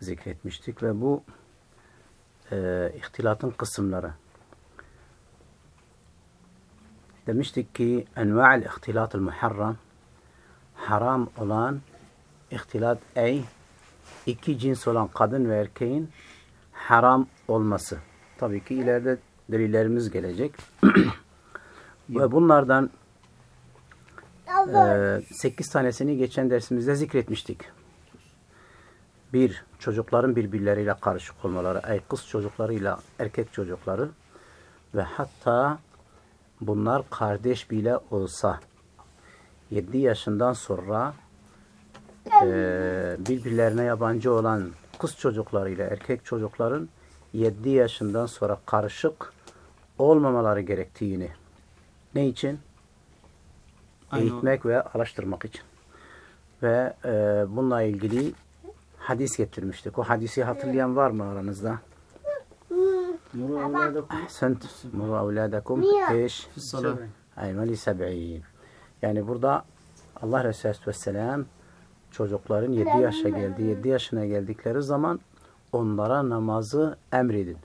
zikretmiştik ve bu e, ihtilatın kısımları. Demiştik ki enva'l ihtilat muharram haram olan ihtilat ey iki cins olan kadın ve erkeğin haram olması. Tabii ki ileride delillerimiz gelecek. ve bunlardan e, 8 tanesini geçen dersimizde zikretmiştik. Bir, çocukların birbirleriyle karışık olmaları, ey kız çocuklarıyla erkek çocukları ve hatta bunlar kardeş bile olsa 7 yaşından sonra e, birbirlerine yabancı olan kız çocuklarıyla erkek çocukların 7 yaşından sonra karışık olmamaları gerektiğini ne için? Aynı Eğitmek ve araştırmak için. Ve e, bununla ilgili hadis getirmiştik. O hadisi hatırlayan var mı aranızda? Muru evladakum Ahsent. Muru evladakum. Eş. Aymali seb'in. Yani burada Allah Resulü Vesselam çocukların 7 yaşa geldi, 7 yaşına geldikleri zaman onlara namazı emredin.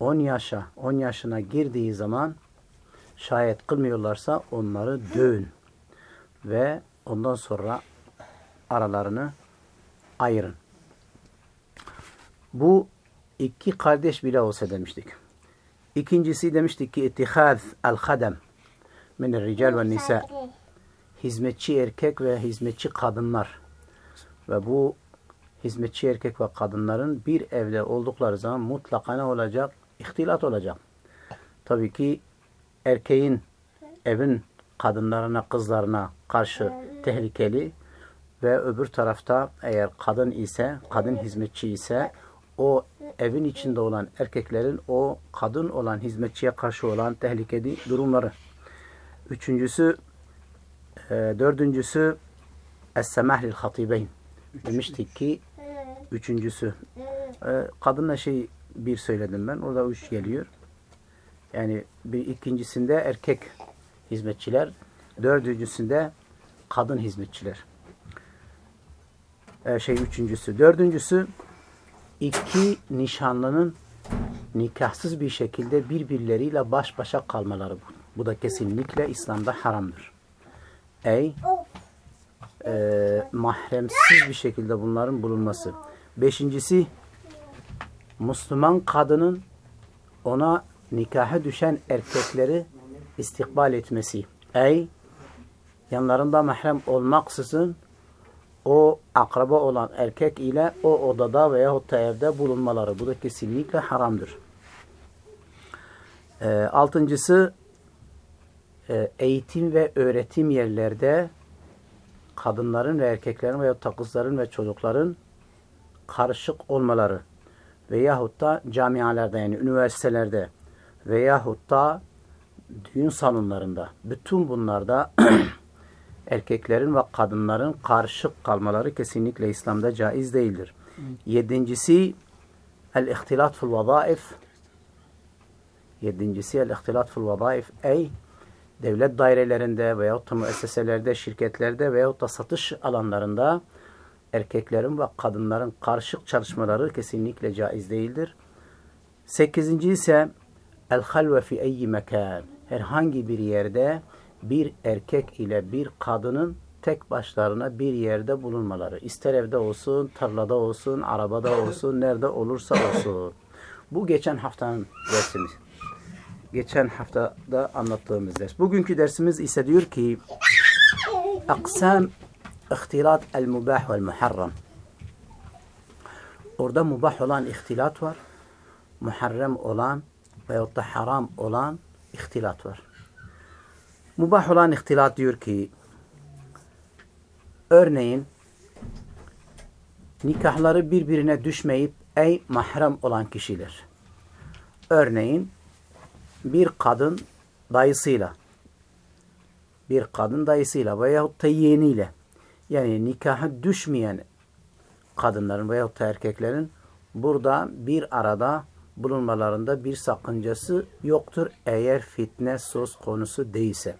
10 yaşa, 10 yaşına girdiği zaman şayet kılmıyorlarsa onları dövün. Ve ondan sonra aralarını ayırın. Bu iki kardeş bile olsa demiştik. İkincisi demiştik ki ittihaz el-hadem min rical ve nisa hizmetçi erkek ve hizmetçi kadınlar ve bu hizmetçi erkek ve kadınların bir evde oldukları zaman mutlaka ne olacak? İhtilat olacak. Tabii ki erkeğin evin kadınlarına, kızlarına karşı tehlikeli ve öbür tarafta eğer kadın ise, kadın hizmetçi ise o evin içinde olan erkeklerin o kadın olan hizmetçiye karşı olan tehlikeli durumları. Üçüncüsü, e, dördüncüsü Es-semah lil hatibeyn. Demiştik ki üçüncüsü. E, kadınla şey bir söyledim ben. Orada üç geliyor. Yani bir ikincisinde erkek hizmetçiler, dördüncüsünde kadın hizmetçiler. E, şey üçüncüsü. Dördüncüsü iki nişanlının nikahsız bir şekilde birbirleriyle baş başa kalmaları. Bu, bu da kesinlikle İslam'da haramdır. Ey e, mahremsiz bir şekilde bunların bulunması. Beşincisi Müslüman kadının ona nikaha düşen erkekleri istikbal etmesi. Ey yanlarında mahrem olmaksızın o akraba olan erkek ile o odada veyahut da evde bulunmaları. Bu da kesinlikle haramdır. E, altıncısı e, eğitim ve öğretim yerlerde kadınların ve erkeklerin veyahut da kızların ve çocukların karışık olmaları veyahut da camialarda yani üniversitelerde veyahut da düğün salonlarında bütün bunlarda erkeklerin ve kadınların karışık kalmaları kesinlikle İslam'da caiz değildir. Yedincisi el-ihtilat fil vazaif Yedincisi el-ihtilat fil vazaif ey devlet dairelerinde veyahut da müesseselerde, şirketlerde veyahut da satış alanlarında erkeklerin ve kadınların karışık çalışmaları kesinlikle caiz değildir. Sekizinci ise el-halve fi eyyi mekan herhangi bir yerde bir erkek ile bir kadının tek başlarına bir yerde bulunmaları. İster evde olsun, tarlada olsun, arabada olsun, nerede olursa olsun. Bu geçen haftanın dersimiz. Geçen haftada anlattığımız ders. Bugünkü dersimiz ise diyor ki Aksam ihtilat el-mubah vel-muharram. Orada mubah olan ihtilat var. Muharrem olan veyahut da haram olan ihtilat var. Mubah olan ihtilat diyor ki örneğin nikahları birbirine düşmeyip ey mahrem olan kişiler. Örneğin bir kadın dayısıyla bir kadın dayısıyla veyahut da yeğeniyle yani nikaha düşmeyen kadınların veyahut da erkeklerin burada bir arada bulunmalarında bir sakıncası yoktur eğer fitne söz konusu değilse.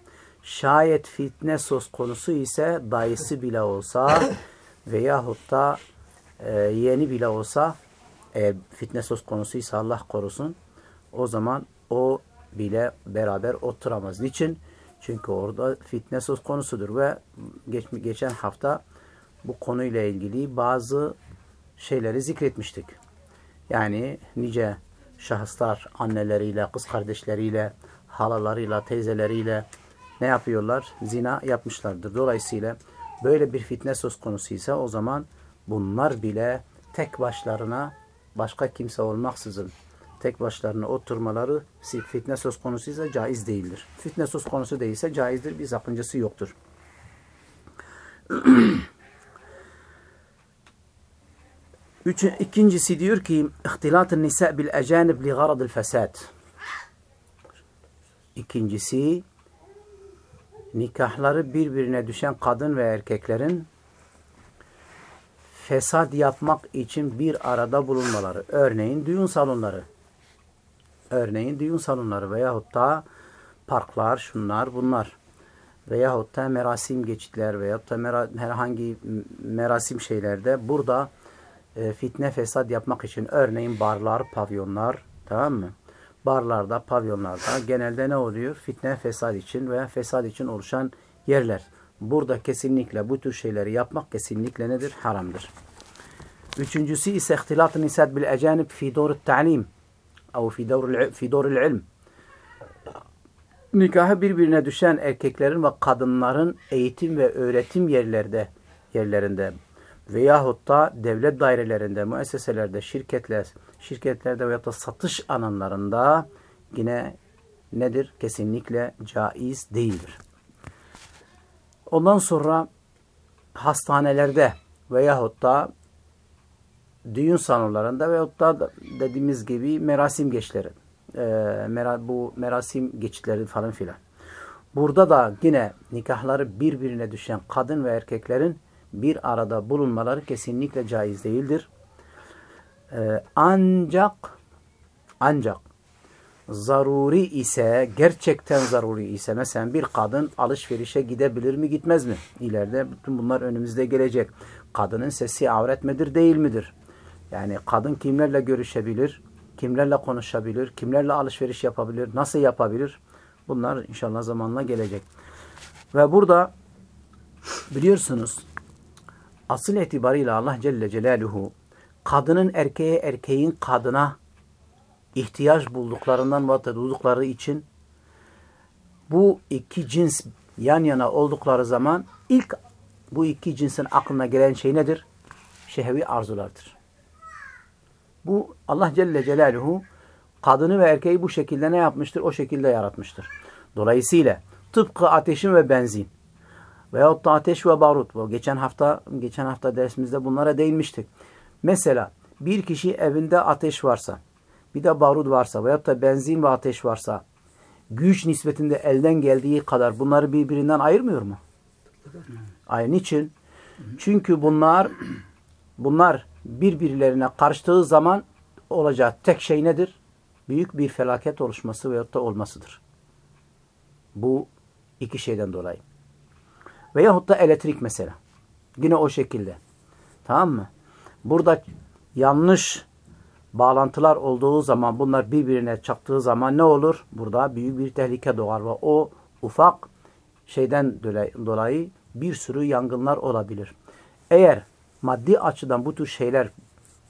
Şayet fitne söz konusu ise dayısı bile olsa veyahut da e, yeğeni bile olsa eğer fitne söz konusuysa Allah korusun o zaman o bile beraber oturamaz. Niçin? Çünkü orada fitne söz konusudur ve geç, geçen hafta bu konuyla ilgili bazı şeyleri zikretmiştik. Yani nice şahıslar anneleriyle, kız kardeşleriyle, halalarıyla, teyzeleriyle ne yapıyorlar? Zina yapmışlardır. Dolayısıyla böyle bir fitne söz konusuysa o zaman bunlar bile tek başlarına başka kimse olmaksızın tek başlarına oturmaları fitne söz konusuysa caiz değildir. Fitne söz konusu değilse caizdir. Bir sakıncası yoktur. Üçün, ikincisi diyor ki ihtilat-ı nisa bil ecanib li garadil fesad. İkincisi nikahları birbirine düşen kadın ve erkeklerin fesat yapmak için bir arada bulunmaları. Örneğin düğün salonları. Örneğin düğün salonları veyahut da parklar, şunlar, bunlar. Veyahut da merasim geçitler veyahut da mera, herhangi merasim şeylerde burada e, fitne fesat yapmak için örneğin barlar, pavyonlar tamam mı? barlarda, pavyonlarda genelde ne oluyor? Fitne, fesad için veya fesad için oluşan yerler. Burada kesinlikle bu tür şeyleri yapmak kesinlikle nedir? Haramdır. Üçüncüsü ise ihtilat-ı nisad bil ecanib fi dor-u ta'lim veya fi dor fi dor ilm. Nikahı birbirine düşen erkeklerin ve kadınların eğitim ve öğretim yerlerde yerlerinde veyahut da devlet dairelerinde, müesseselerde, şirketler, şirketlerde veya da satış alanlarında yine nedir? Kesinlikle caiz değildir. Ondan sonra hastanelerde veyahut da düğün salonlarında veyahut da dediğimiz gibi merasim geçleri, e, bu merasim geçitleri falan filan. Burada da yine nikahları birbirine düşen kadın ve erkeklerin bir arada bulunmaları kesinlikle caiz değildir. E, ancak ancak zaruri ise gerçekten zaruri ise mesela bir kadın alışverişe gidebilir mi gitmez mi? İleride bütün bunlar önümüzde gelecek. Kadının sesi avret midir değil midir? Yani kadın kimlerle görüşebilir, kimlerle konuşabilir, kimlerle alışveriş yapabilir, nasıl yapabilir? Bunlar inşallah zamanla gelecek. Ve burada biliyorsunuz asıl itibariyle Allah Celle Celaluhu kadının erkeğe, erkeğin kadına ihtiyaç bulduklarından ve duydukları için bu iki cins yan yana oldukları zaman ilk bu iki cinsin aklına gelen şey nedir? Şehvi arzulardır. Bu Allah Celle Celaluhu kadını ve erkeği bu şekilde ne yapmıştır? O şekilde yaratmıştır. Dolayısıyla tıpkı ateşin ve benzin veyahut da ateş ve barut. Geçen hafta geçen hafta dersimizde bunlara değinmiştik. Mesela bir kişi evinde ateş varsa, bir de barut varsa veyahut da benzin ve ateş varsa güç nispetinde elden geldiği kadar bunları birbirinden ayırmıyor mu? Ay niçin? Çünkü bunlar bunlar birbirlerine karıştığı zaman olacak tek şey nedir? Büyük bir felaket oluşması veyahut da olmasıdır. Bu iki şeyden dolayı. Veyahut da elektrik mesela. Yine o şekilde. Tamam mı? Burada yanlış bağlantılar olduğu zaman bunlar birbirine çaktığı zaman ne olur? Burada büyük bir tehlike doğar ve o ufak şeyden dolayı bir sürü yangınlar olabilir. Eğer maddi açıdan bu tür şeyler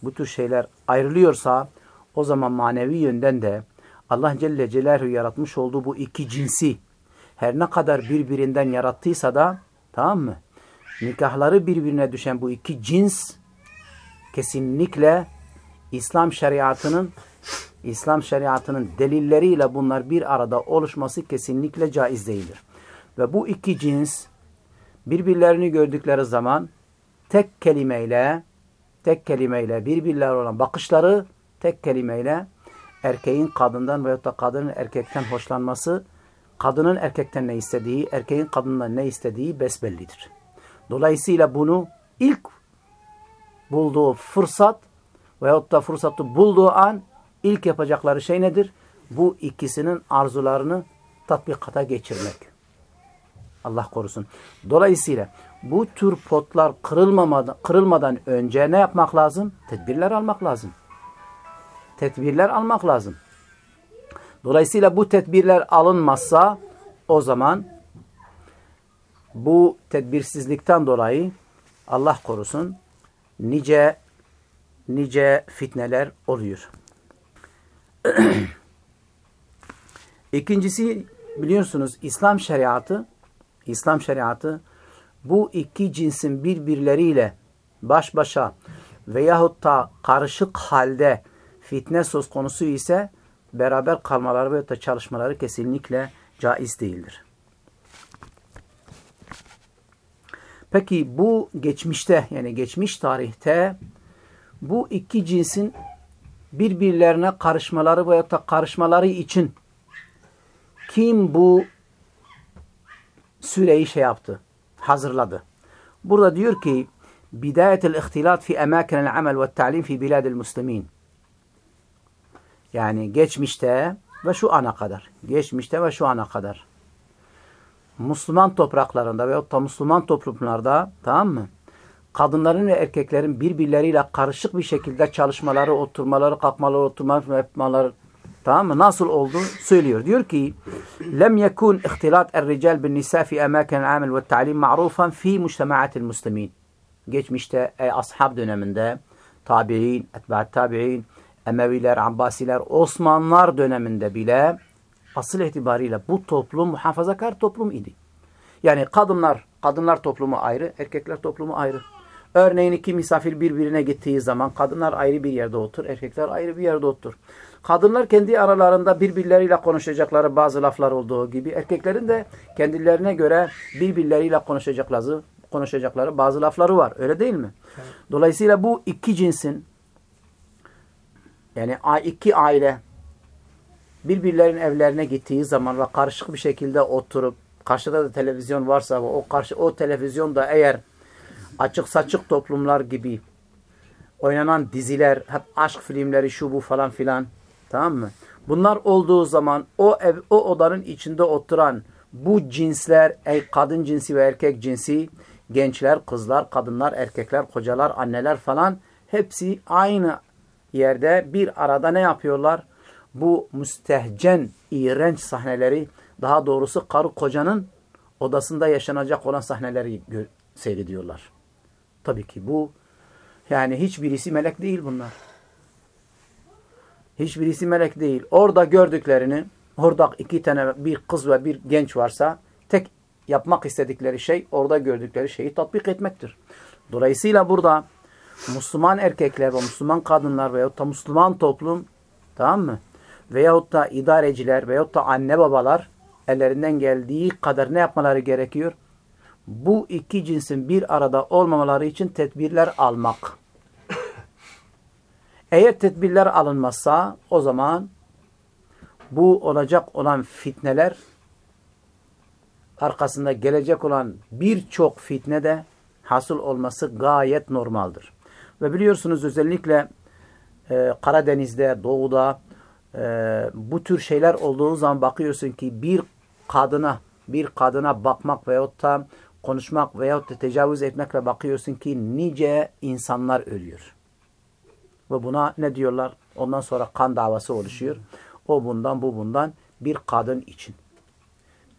bu tür şeyler ayrılıyorsa o zaman manevi yönden de Allah Celle Celaluhu yaratmış olduğu bu iki cinsi her ne kadar birbirinden yarattıysa da tamam mı? Nikahları birbirine düşen bu iki cins kesinlikle İslam şeriatının İslam şeriatının delilleriyle bunlar bir arada oluşması kesinlikle caiz değildir. Ve bu iki cins birbirlerini gördükleri zaman tek kelimeyle tek kelimeyle birbirler olan bakışları tek kelimeyle erkeğin kadından veyahut da kadının erkekten hoşlanması, kadının erkekten ne istediği, erkeğin kadından ne istediği besbellidir. Dolayısıyla bunu ilk bulduğu fırsat veyahut da fırsatı bulduğu an ilk yapacakları şey nedir? Bu ikisinin arzularını tatbikata geçirmek. Allah korusun. Dolayısıyla bu tür potlar kırılmadan, kırılmadan önce ne yapmak lazım? Tedbirler almak lazım. Tedbirler almak lazım. Dolayısıyla bu tedbirler alınmazsa o zaman bu tedbirsizlikten dolayı Allah korusun nice nice fitneler oluyor. İkincisi biliyorsunuz İslam şeriatı İslam şeriatı bu iki cinsin birbirleriyle baş başa veyahut da karışık halde fitne söz konusu ise beraber kalmaları da çalışmaları kesinlikle caiz değildir. Peki bu geçmişte yani geçmiş tarihte bu iki cinsin birbirlerine karışmaları veyahut da karışmaları için kim bu süreyi şey yaptı, hazırladı. Burada diyor ki bidayetel ihtilat fi emakinel amel ve ta'lim fi biladil muslimin. Yani geçmişte ve şu ana kadar. Geçmişte ve şu ana kadar. Müslüman topraklarında veyahut da Müslüman toplumlarda tamam mı? Kadınların ve erkeklerin birbirleriyle karışık bir şekilde çalışmaları, oturmaları, kalkmaları, oturmaları, yapmaları tamam mı? Nasıl oldu? Söylüyor. Diyor ki lem yekun ihtilat er-rical bin nisa fi amakin amel ve ta'lim ma'rufan fi mujtema'atil muslimin. Geçmişte ey ashab döneminde tabi'in, etba'at tabi'in, Emeviler, Abbasiler, Osmanlılar döneminde bile asıl itibariyle bu toplum muhafazakar toplum idi. Yani kadınlar, kadınlar toplumu ayrı, erkekler toplumu ayrı. Örneğin iki misafir birbirine gittiği zaman kadınlar ayrı bir yerde otur, erkekler ayrı bir yerde otur. Kadınlar kendi aralarında birbirleriyle konuşacakları bazı laflar olduğu gibi erkeklerin de kendilerine göre birbirleriyle konuşacakları, konuşacakları bazı lafları var. Öyle değil mi? Dolayısıyla bu iki cinsin yani iki aile birbirlerinin evlerine gittiği zaman ve karışık bir şekilde oturup karşıda da televizyon varsa o karşı o televizyon da eğer açık saçık toplumlar gibi oynanan diziler, hep aşk filmleri şu bu falan filan tamam mı? Bunlar olduğu zaman o ev o odanın içinde oturan bu cinsler, kadın cinsi ve erkek cinsi, gençler, kızlar, kadınlar, erkekler, kocalar, anneler falan hepsi aynı yerde bir arada ne yapıyorlar? Bu müstehcen, iğrenç sahneleri, daha doğrusu karı kocanın odasında yaşanacak olan sahneleri seyrediyorlar. Tabii ki bu yani hiçbirisi melek değil bunlar. Hiçbirisi melek değil. Orada gördüklerini, orada iki tane bir kız ve bir genç varsa tek yapmak istedikleri şey orada gördükleri şeyi tatbik etmektir. Dolayısıyla burada Müslüman erkekler ve Müslüman kadınlar veyahut da Müslüman toplum tamam mı? Veyahut da idareciler veyahut da anne babalar ellerinden geldiği kadar ne yapmaları gerekiyor? Bu iki cinsin bir arada olmamaları için tedbirler almak. Eğer tedbirler alınmazsa o zaman bu olacak olan fitneler arkasında gelecek olan birçok fitne de hasıl olması gayet normaldir. Ve biliyorsunuz özellikle e, Karadeniz'de, Doğu'da e, bu tür şeyler olduğu zaman bakıyorsun ki bir kadına bir kadına bakmak veyahut da konuşmak veyahut da tecavüz etmekle bakıyorsun ki nice insanlar ölüyor. Ve buna ne diyorlar? Ondan sonra kan davası oluşuyor. O bundan bu bundan bir kadın için.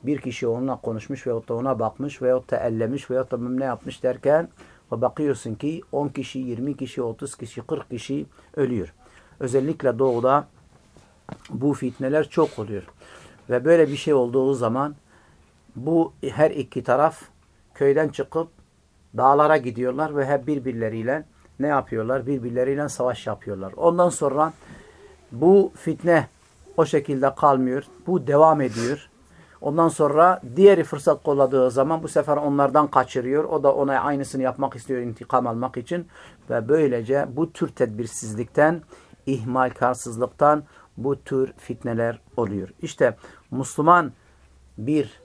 Bir kişi onunla konuşmuş veyahut da ona bakmış veyahut da ellemiş veyahut da ne yapmış derken ve bakıyorsun ki 10 kişi, 20 kişi, 30 kişi, 40 kişi ölüyor. Özellikle doğuda bu fitneler çok oluyor. Ve böyle bir şey olduğu zaman bu her iki taraf köyden çıkıp dağlara gidiyorlar ve hep birbirleriyle ne yapıyorlar? Birbirleriyle savaş yapıyorlar. Ondan sonra bu fitne o şekilde kalmıyor. Bu devam ediyor. Ondan sonra diğeri fırsat kolladığı zaman bu sefer onlardan kaçırıyor. O da ona aynısını yapmak istiyor intikam almak için. Ve böylece bu tür tedbirsizlikten, ihmalkarsızlıktan bu tür fitneler oluyor. İşte Müslüman bir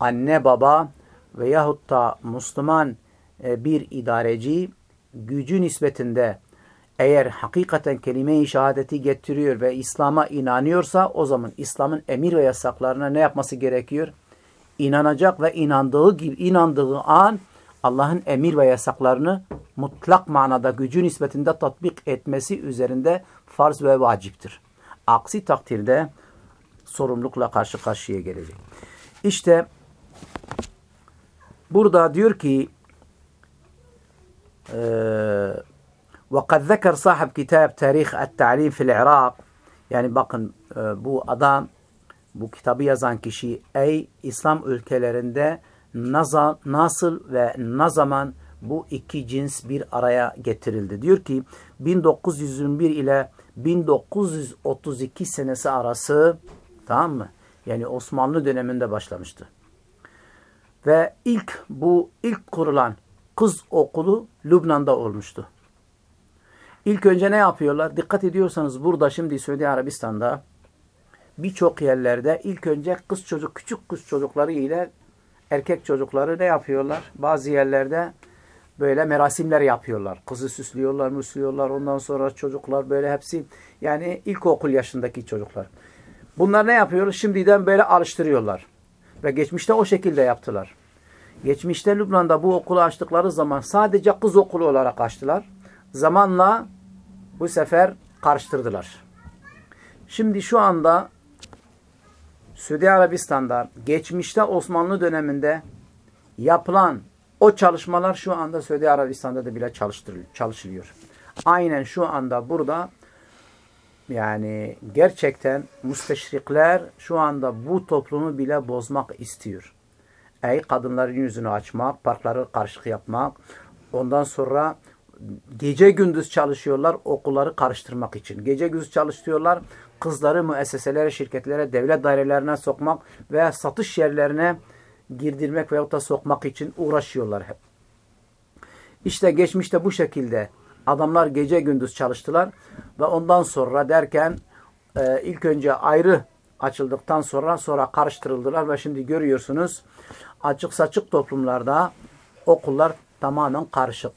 anne baba veyahut da Müslüman e, bir idareci gücü nispetinde eğer hakikaten kelime-i şehadeti getiriyor ve İslam'a inanıyorsa o zaman İslam'ın emir ve yasaklarına ne yapması gerekiyor? İnanacak ve inandığı gibi inandığı an Allah'ın emir ve yasaklarını mutlak manada gücü nispetinde tatbik etmesi üzerinde farz ve vaciptir. Aksi takdirde sorumlulukla karşı karşıya gelecek. İşte burada diyor ki eee وقد ذكر صاحب كتاب تاريخ التعليم في العراق yani bakın e, bu adam bu kitabı yazan kişi ey İslam ülkelerinde naza, nasıl ve ne zaman bu iki cins bir araya getirildi. Diyor ki 1921 ile 1932 senesi arası tamam mı? Yani Osmanlı döneminde başlamıştı. Ve ilk bu ilk kurulan kız okulu Lübnan'da olmuştu. İlk önce ne yapıyorlar? Dikkat ediyorsanız burada şimdi Suudi Arabistan'da birçok yerlerde ilk önce kız çocuk, küçük kız çocukları ile erkek çocukları ne yapıyorlar? Bazı yerlerde böyle merasimler yapıyorlar. Kızı süslüyorlar, müslüyorlar. Ondan sonra çocuklar böyle hepsi yani ilkokul yaşındaki çocuklar. Bunlar ne yapıyorlar? Şimdiden böyle alıştırıyorlar. Ve geçmişte o şekilde yaptılar. Geçmişte Lübnan'da bu okulu açtıkları zaman sadece kız okulu olarak açtılar zamanla bu sefer karıştırdılar. Şimdi şu anda Suudi Arabistan'da geçmişte Osmanlı döneminde yapılan o çalışmalar şu anda Suudi Arabistan'da da bile çalışılıyor. Aynen şu anda burada yani gerçekten müsteşrikler şu anda bu toplumu bile bozmak istiyor. Ey kadınların yüzünü açmak, parkları karışık yapmak, ondan sonra gece gündüz çalışıyorlar okulları karıştırmak için. Gece gündüz çalışıyorlar kızları müesseselere, şirketlere, devlet dairelerine sokmak veya satış yerlerine girdirmek veyahut da sokmak için uğraşıyorlar hep. İşte geçmişte bu şekilde adamlar gece gündüz çalıştılar ve ondan sonra derken e, ilk önce ayrı açıldıktan sonra sonra karıştırıldılar ve şimdi görüyorsunuz açık saçık toplumlarda okullar tamamen karışık.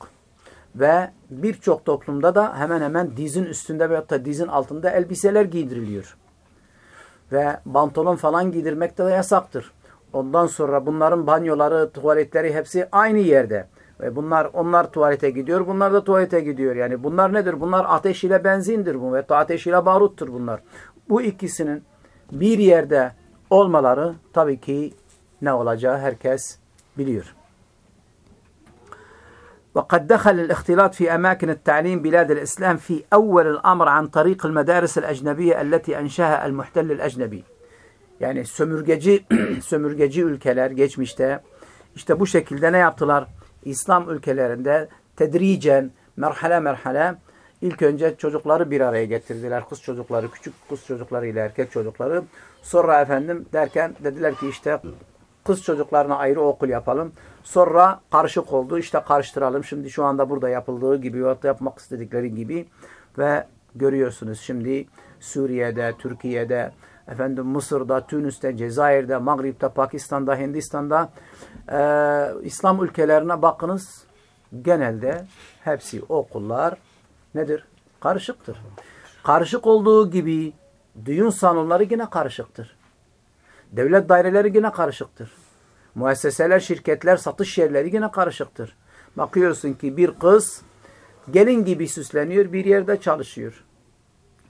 Ve birçok toplumda da hemen hemen dizin üstünde veyahut da dizin altında elbiseler giydiriliyor. Ve pantolon falan giydirmek de yasaktır. Ondan sonra bunların banyoları, tuvaletleri hepsi aynı yerde. Ve bunlar onlar tuvalete gidiyor, bunlar da tuvalete gidiyor. Yani bunlar nedir? Bunlar ateş ile benzindir bu ve ateş ile baruttur bunlar. Bu ikisinin bir yerde olmaları tabii ki ne olacağı herkes biliyor. وقد دخل الاختلاط في أماكن التعليم بلاد الإسلام في أول الأمر عن طريق المدارس الأجنبية التي أنشاها المحتل الأجنبي. yani sömürgeci sömürgeci ülkeler geçmişte işte bu şekilde ne yaptılar? İslam ülkelerinde tedricen merhale merhale ilk önce çocukları bir araya getirdiler. Kız çocukları, küçük kız çocukları ile erkek çocukları. Sonra efendim derken dediler ki işte kız çocuklarına ayrı okul yapalım. Sonra karışık oldu. İşte karıştıralım. Şimdi şu anda burada yapıldığı gibi yapmak istedikleri gibi ve görüyorsunuz şimdi Suriye'de, Türkiye'de, efendim Mısır'da, Tunus'ta, Cezayir'de, Mağrib'de, Pakistan'da, Hindistan'da e, İslam ülkelerine bakınız. Genelde hepsi okullar nedir? Karışıktır. Karışık olduğu gibi düğün salonları yine karışıktır. Devlet daireleri yine karışıktır. Müesseseler, şirketler, satış yerleri yine karışıktır. Bakıyorsun ki bir kız gelin gibi süsleniyor, bir yerde çalışıyor.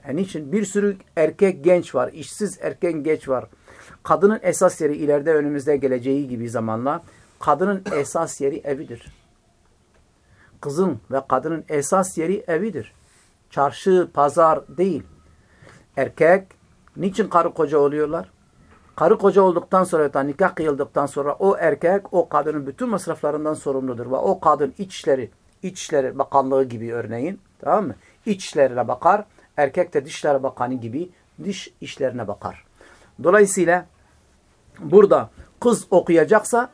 Yani için bir sürü erkek genç var, işsiz erkek genç var. Kadının esas yeri ileride önümüzde geleceği gibi zamanla kadının esas yeri evidir. Kızın ve kadının esas yeri evidir. Çarşı, pazar değil. Erkek niçin karı koca oluyorlar? Karı koca olduktan sonra da nikah kıyıldıktan sonra o erkek o kadının bütün masraflarından sorumludur. Ve o kadın içleri, içleri bakanlığı gibi örneğin tamam mı? İçlerine bakar. Erkek de dişlere bakanı gibi diş işlerine bakar. Dolayısıyla burada kız okuyacaksa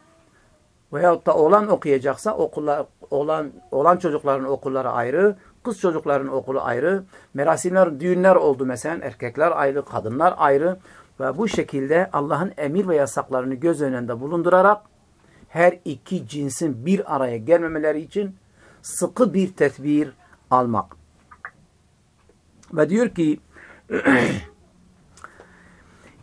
veyahut da oğlan okuyacaksa okullar, oğlan, oğlan çocukların okulları ayrı, kız çocukların okulu ayrı. Merasimler, düğünler oldu mesela erkekler ayrı, kadınlar ayrı. Ve bu şekilde Allah'ın emir ve yasaklarını göz önünde bulundurarak her iki cinsin bir araya gelmemeleri için sıkı bir tedbir almak. Ve diyor ki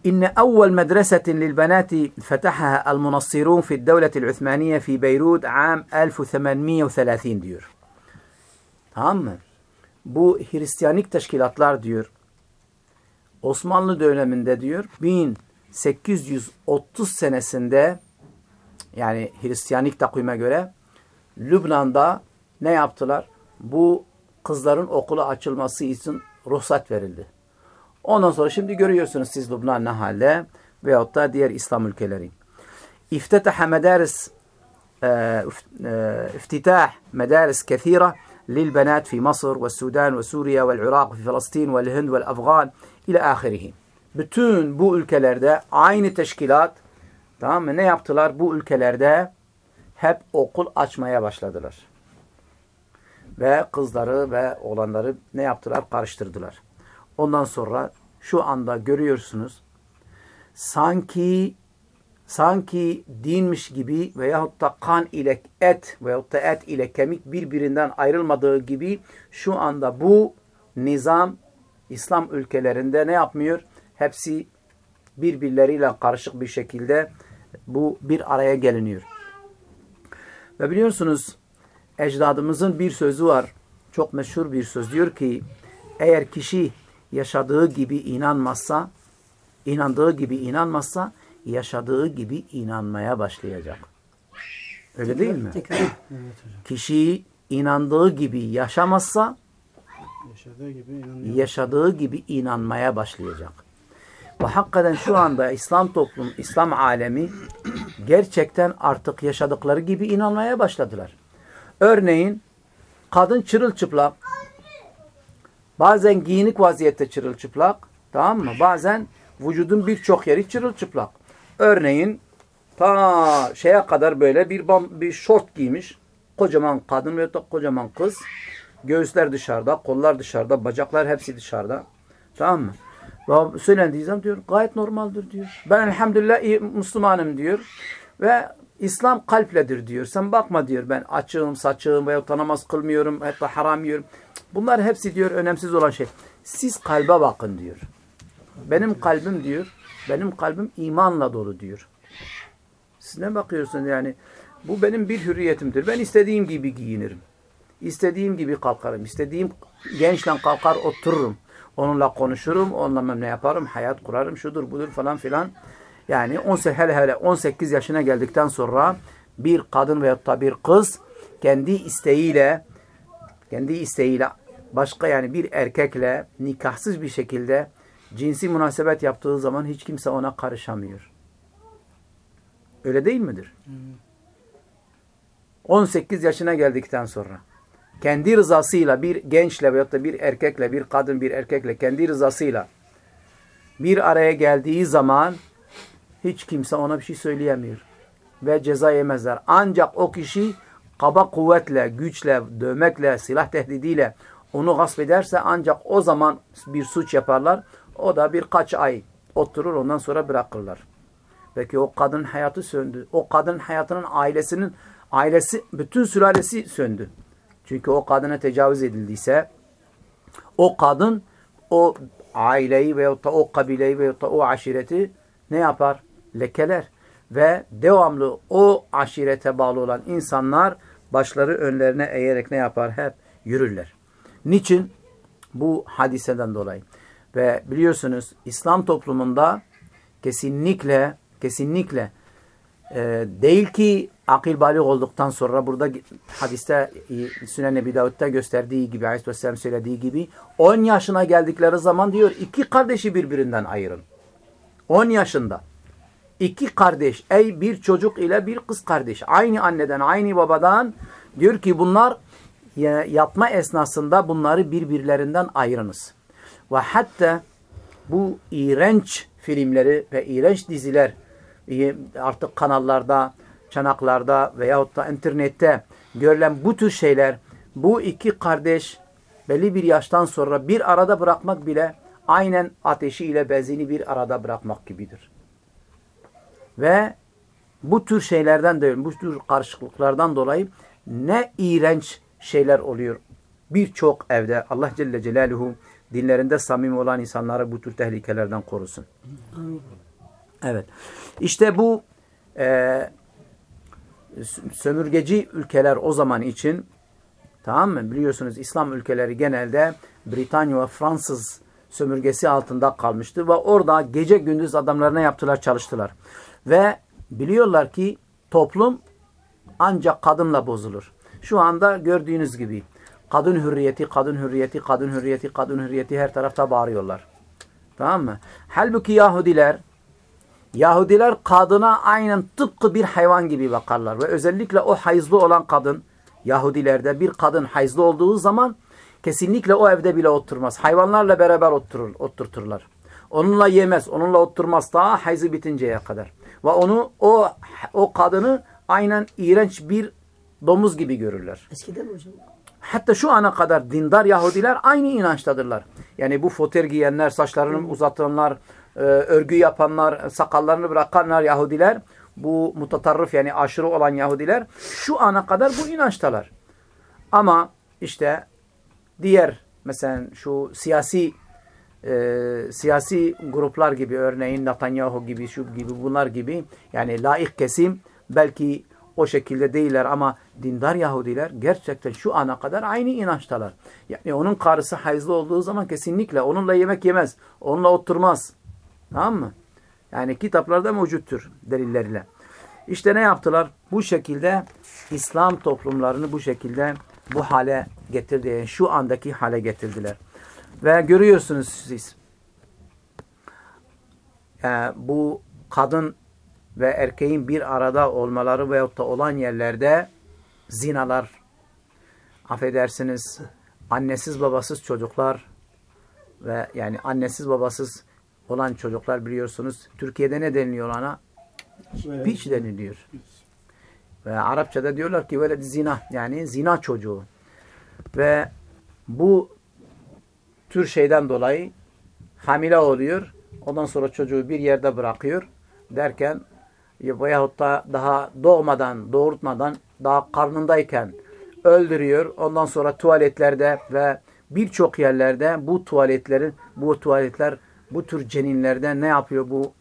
إن أول مدرسة للبنات فتحها المنصرون في الدولة العثمانية في بيروت عام 1830 diyor. Tamam mı? Bu Hristiyanik teşkilatlar diyor. Osmanlı döneminde diyor 1830 senesinde yani Hristiyanik takvime göre Lübnan'da ne yaptılar? Bu kızların okulu açılması için ruhsat verildi. Ondan sonra şimdi görüyorsunuz siz Lübnan ne halde veyahut da diğer İslam ülkeleri. İftetaha medaris افتتاح مدارس كثيرة للبنات في مصر والسودان وسوريا والعراق وفي فلسطين والهند والأفغان إلى آخره. Bütün bu ülkelerde aynı teşkilat tamam mı? Ne yaptılar? Bu ülkelerde hep okul açmaya başladılar. Ve kızları ve oğlanları ne yaptılar? Karıştırdılar. Ondan sonra şu anda görüyorsunuz sanki sanki dinmiş gibi veyahut da kan ile et veyahut da et ile kemik birbirinden ayrılmadığı gibi şu anda bu nizam İslam ülkelerinde ne yapmıyor? Hepsi birbirleriyle karışık bir şekilde bu bir araya geliniyor. Ve biliyorsunuz ecdadımızın bir sözü var. Çok meşhur bir söz. Diyor ki eğer kişi yaşadığı gibi inanmazsa, inandığı gibi inanmazsa, yaşadığı gibi inanmaya başlayacak. Öyle değil mi? Evet hocam. Kişi inandığı gibi yaşamazsa, Yaşadığı gibi yaşadığı gibi inanmaya başlayacak. Ve hakikaten şu anda İslam toplum, İslam alemi gerçekten artık yaşadıkları gibi inanmaya başladılar. Örneğin kadın çırılçıplak, bazen giyinik vaziyette çırılçıplak, tamam mı? Bazen vücudun birçok yeri çırılçıplak. Örneğin ta şeye kadar böyle bir bam, bir şort giymiş, kocaman kadın ve kocaman kız, göğüsler dışarıda, kollar dışarıda, bacaklar hepsi dışarıda. Tamam mı? Ve söylendiği zaman diyor gayet normaldir diyor. Ben elhamdülillah iyi, Müslümanım diyor. Ve İslam kalpledir diyor. Sen bakma diyor ben açığım, saçığım veya namaz kılmıyorum, hatta haram yiyorum. Bunlar hepsi diyor önemsiz olan şey. Siz kalbe bakın diyor. Benim kalbim diyor, benim kalbim imanla dolu diyor. Siz ne bakıyorsunuz yani? Bu benim bir hürriyetimdir. Ben istediğim gibi giyinirim. İstediğim gibi kalkarım. İstediğim gençle kalkar otururum. Onunla konuşurum. Onunla ne yaparım? Hayat kurarım. Şudur budur falan filan. Yani 18, hele hele 18 yaşına geldikten sonra bir kadın veyahut da bir kız kendi isteğiyle kendi isteğiyle başka yani bir erkekle nikahsız bir şekilde cinsi münasebet yaptığı zaman hiç kimse ona karışamıyor. Öyle değil midir? 18 yaşına geldikten sonra kendi rızasıyla bir gençle veyahut da bir erkekle, bir kadın bir erkekle kendi rızasıyla bir araya geldiği zaman hiç kimse ona bir şey söyleyemiyor. Ve ceza yemezler. Ancak o kişi kaba kuvvetle, güçle, dövmekle, silah tehdidiyle onu gasp ederse ancak o zaman bir suç yaparlar. O da birkaç ay oturur ondan sonra bırakırlar. Peki o kadın hayatı söndü. O kadın hayatının ailesinin ailesi, bütün sülalesi söndü. Çünkü o kadına tecavüz edildiyse o kadın o aileyi veyahut da o kabileyi veyahut da o aşireti ne yapar? Lekeler. Ve devamlı o aşirete bağlı olan insanlar başları önlerine eğerek ne yapar? Hep yürürler. Niçin? Bu hadiseden dolayı. Ve biliyorsunuz İslam toplumunda kesinlikle kesinlikle e, değil ki akil balik olduktan sonra burada hadiste Sünen Nebi Davud'da gösterdiği gibi Aleyhisselam söylediği gibi 10 yaşına geldikleri zaman diyor iki kardeşi birbirinden ayırın. 10 yaşında. İki kardeş ey bir çocuk ile bir kız kardeş aynı anneden aynı babadan diyor ki bunlar yatma esnasında bunları birbirlerinden ayırınız. Ve hatta bu iğrenç filmleri ve iğrenç diziler artık kanallarda, çanaklarda veyahut da internette görülen bu tür şeyler bu iki kardeş belli bir yaştan sonra bir arada bırakmak bile aynen ateşi ile benzini bir arada bırakmak gibidir. Ve bu tür şeylerden de bu tür karışıklıklardan dolayı ne iğrenç şeyler oluyor. Birçok evde Allah Celle Celaluhu dinlerinde samimi olan insanları bu tür tehlikelerden korusun. Evet. İşte bu e, sömürgeci ülkeler o zaman için tamam mı? Biliyorsunuz İslam ülkeleri genelde Britanya ve Fransız sömürgesi altında kalmıştı ve orada gece gündüz adamlarına yaptılar çalıştılar. Ve biliyorlar ki toplum ancak kadınla bozulur. Şu anda gördüğünüz gibi kadın hürriyeti, kadın hürriyeti, kadın hürriyeti, kadın hürriyeti her tarafta bağırıyorlar. Tamam mı? Halbuki Yahudiler Yahudiler kadına aynen tıpkı bir hayvan gibi bakarlar. Ve özellikle o hayızlı olan kadın Yahudilerde bir kadın hayızlı olduğu zaman kesinlikle o evde bile oturmaz. Hayvanlarla beraber oturur, oturturlar. Onunla yemez, onunla oturmaz daha hayzı bitinceye kadar. Ve onu o o kadını aynen iğrenç bir domuz gibi görürler. Eskiden mi hocam? Hatta şu ana kadar dindar Yahudiler aynı inançtadırlar. Yani bu foter giyenler, saçlarını uzatanlar, e, örgü yapanlar, sakallarını bırakanlar Yahudiler, bu mutatarrif yani aşırı olan Yahudiler şu ana kadar bu inançtalar. Ama işte diğer mesela şu siyasi e, siyasi gruplar gibi örneğin Netanyahu gibi şu gibi bunlar gibi yani laik kesim belki o şekilde değiller ama dindar Yahudiler gerçekten şu ana kadar aynı inançtalar. Yani onun karısı hayızlı olduğu zaman kesinlikle onunla yemek yemez. Onunla oturmaz. Tamam mı? Yani kitaplarda mevcuttur delilleriyle. İşte ne yaptılar? Bu şekilde İslam toplumlarını bu şekilde bu hale getirdi. Yani şu andaki hale getirdiler. Ve görüyorsunuz siz yani bu kadın ve erkeğin bir arada olmaları veyahut da olan yerlerde zinalar, affedersiniz annesiz babasız çocuklar ve yani annesiz babasız olan çocuklar biliyorsunuz. Türkiye'de ne deniliyor ona? Piç deniliyor. Ve Arapçada diyorlar ki böyle zina yani zina çocuğu. Ve bu tür şeyden dolayı hamile oluyor. Ondan sonra çocuğu bir yerde bırakıyor. Derken veyahut da daha doğmadan, doğurtmadan daha karnındayken öldürüyor. Ondan sonra tuvaletlerde ve birçok yerlerde bu tuvaletlerin bu tuvaletler bu tür ceninlerden ne yapıyor bu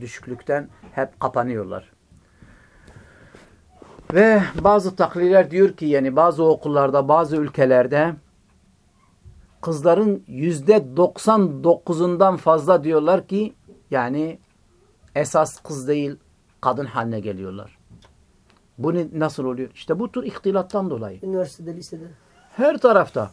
düşüklükten? Hep kapanıyorlar. Ve bazı takliler diyor ki yani bazı okullarda, bazı ülkelerde kızların yüzde 99'undan fazla diyorlar ki yani esas kız değil kadın haline geliyorlar. Bu ne, nasıl oluyor? İşte bu tür ihtilattan dolayı. Üniversitede, lisede. Her tarafta.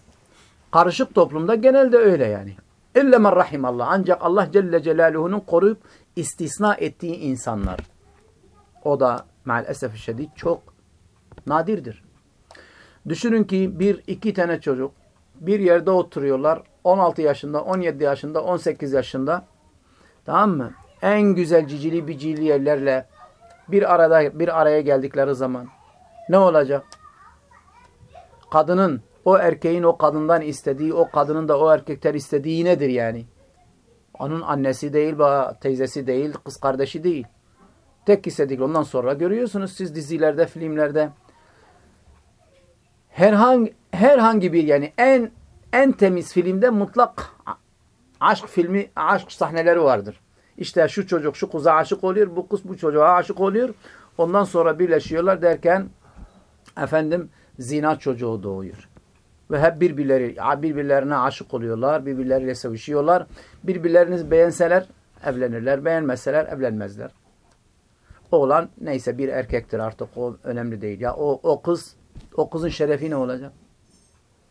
Karışık toplumda genelde öyle yani. İlle men rahimallah. Ancak Allah Celle Celaluhu'nun koruyup istisna ettiği insanlar. O da maalesef şiddet çok nadirdir. Düşünün ki bir iki tane çocuk bir yerde oturuyorlar. 16 yaşında, 17 yaşında, 18 yaşında. Tamam mı? En güzel cicili bicili yerlerle bir arada bir araya geldikleri zaman ne olacak? Kadının o erkeğin o kadından istediği, o kadının da o erkekten istediği nedir yani? Onun annesi değil, teyzesi değil, kız kardeşi değil. Tek istedik. Ondan sonra görüyorsunuz siz dizilerde, filmlerde. Herhangi, herhangi bir yani en en temiz filmde mutlak aşk filmi, aşk sahneleri vardır. İşte şu çocuk şu kıza aşık oluyor, bu kız bu çocuğa aşık oluyor. Ondan sonra birleşiyorlar derken efendim zina çocuğu doğuyor. Ve hep birbirleri, birbirlerine aşık oluyorlar, birbirleriyle sevişiyorlar. Birbirlerini beğenseler evlenirler, beğenmezseler evlenmezler. Oğlan neyse bir erkektir artık o önemli değil. Ya o, o kız, o kızın şerefi ne olacak?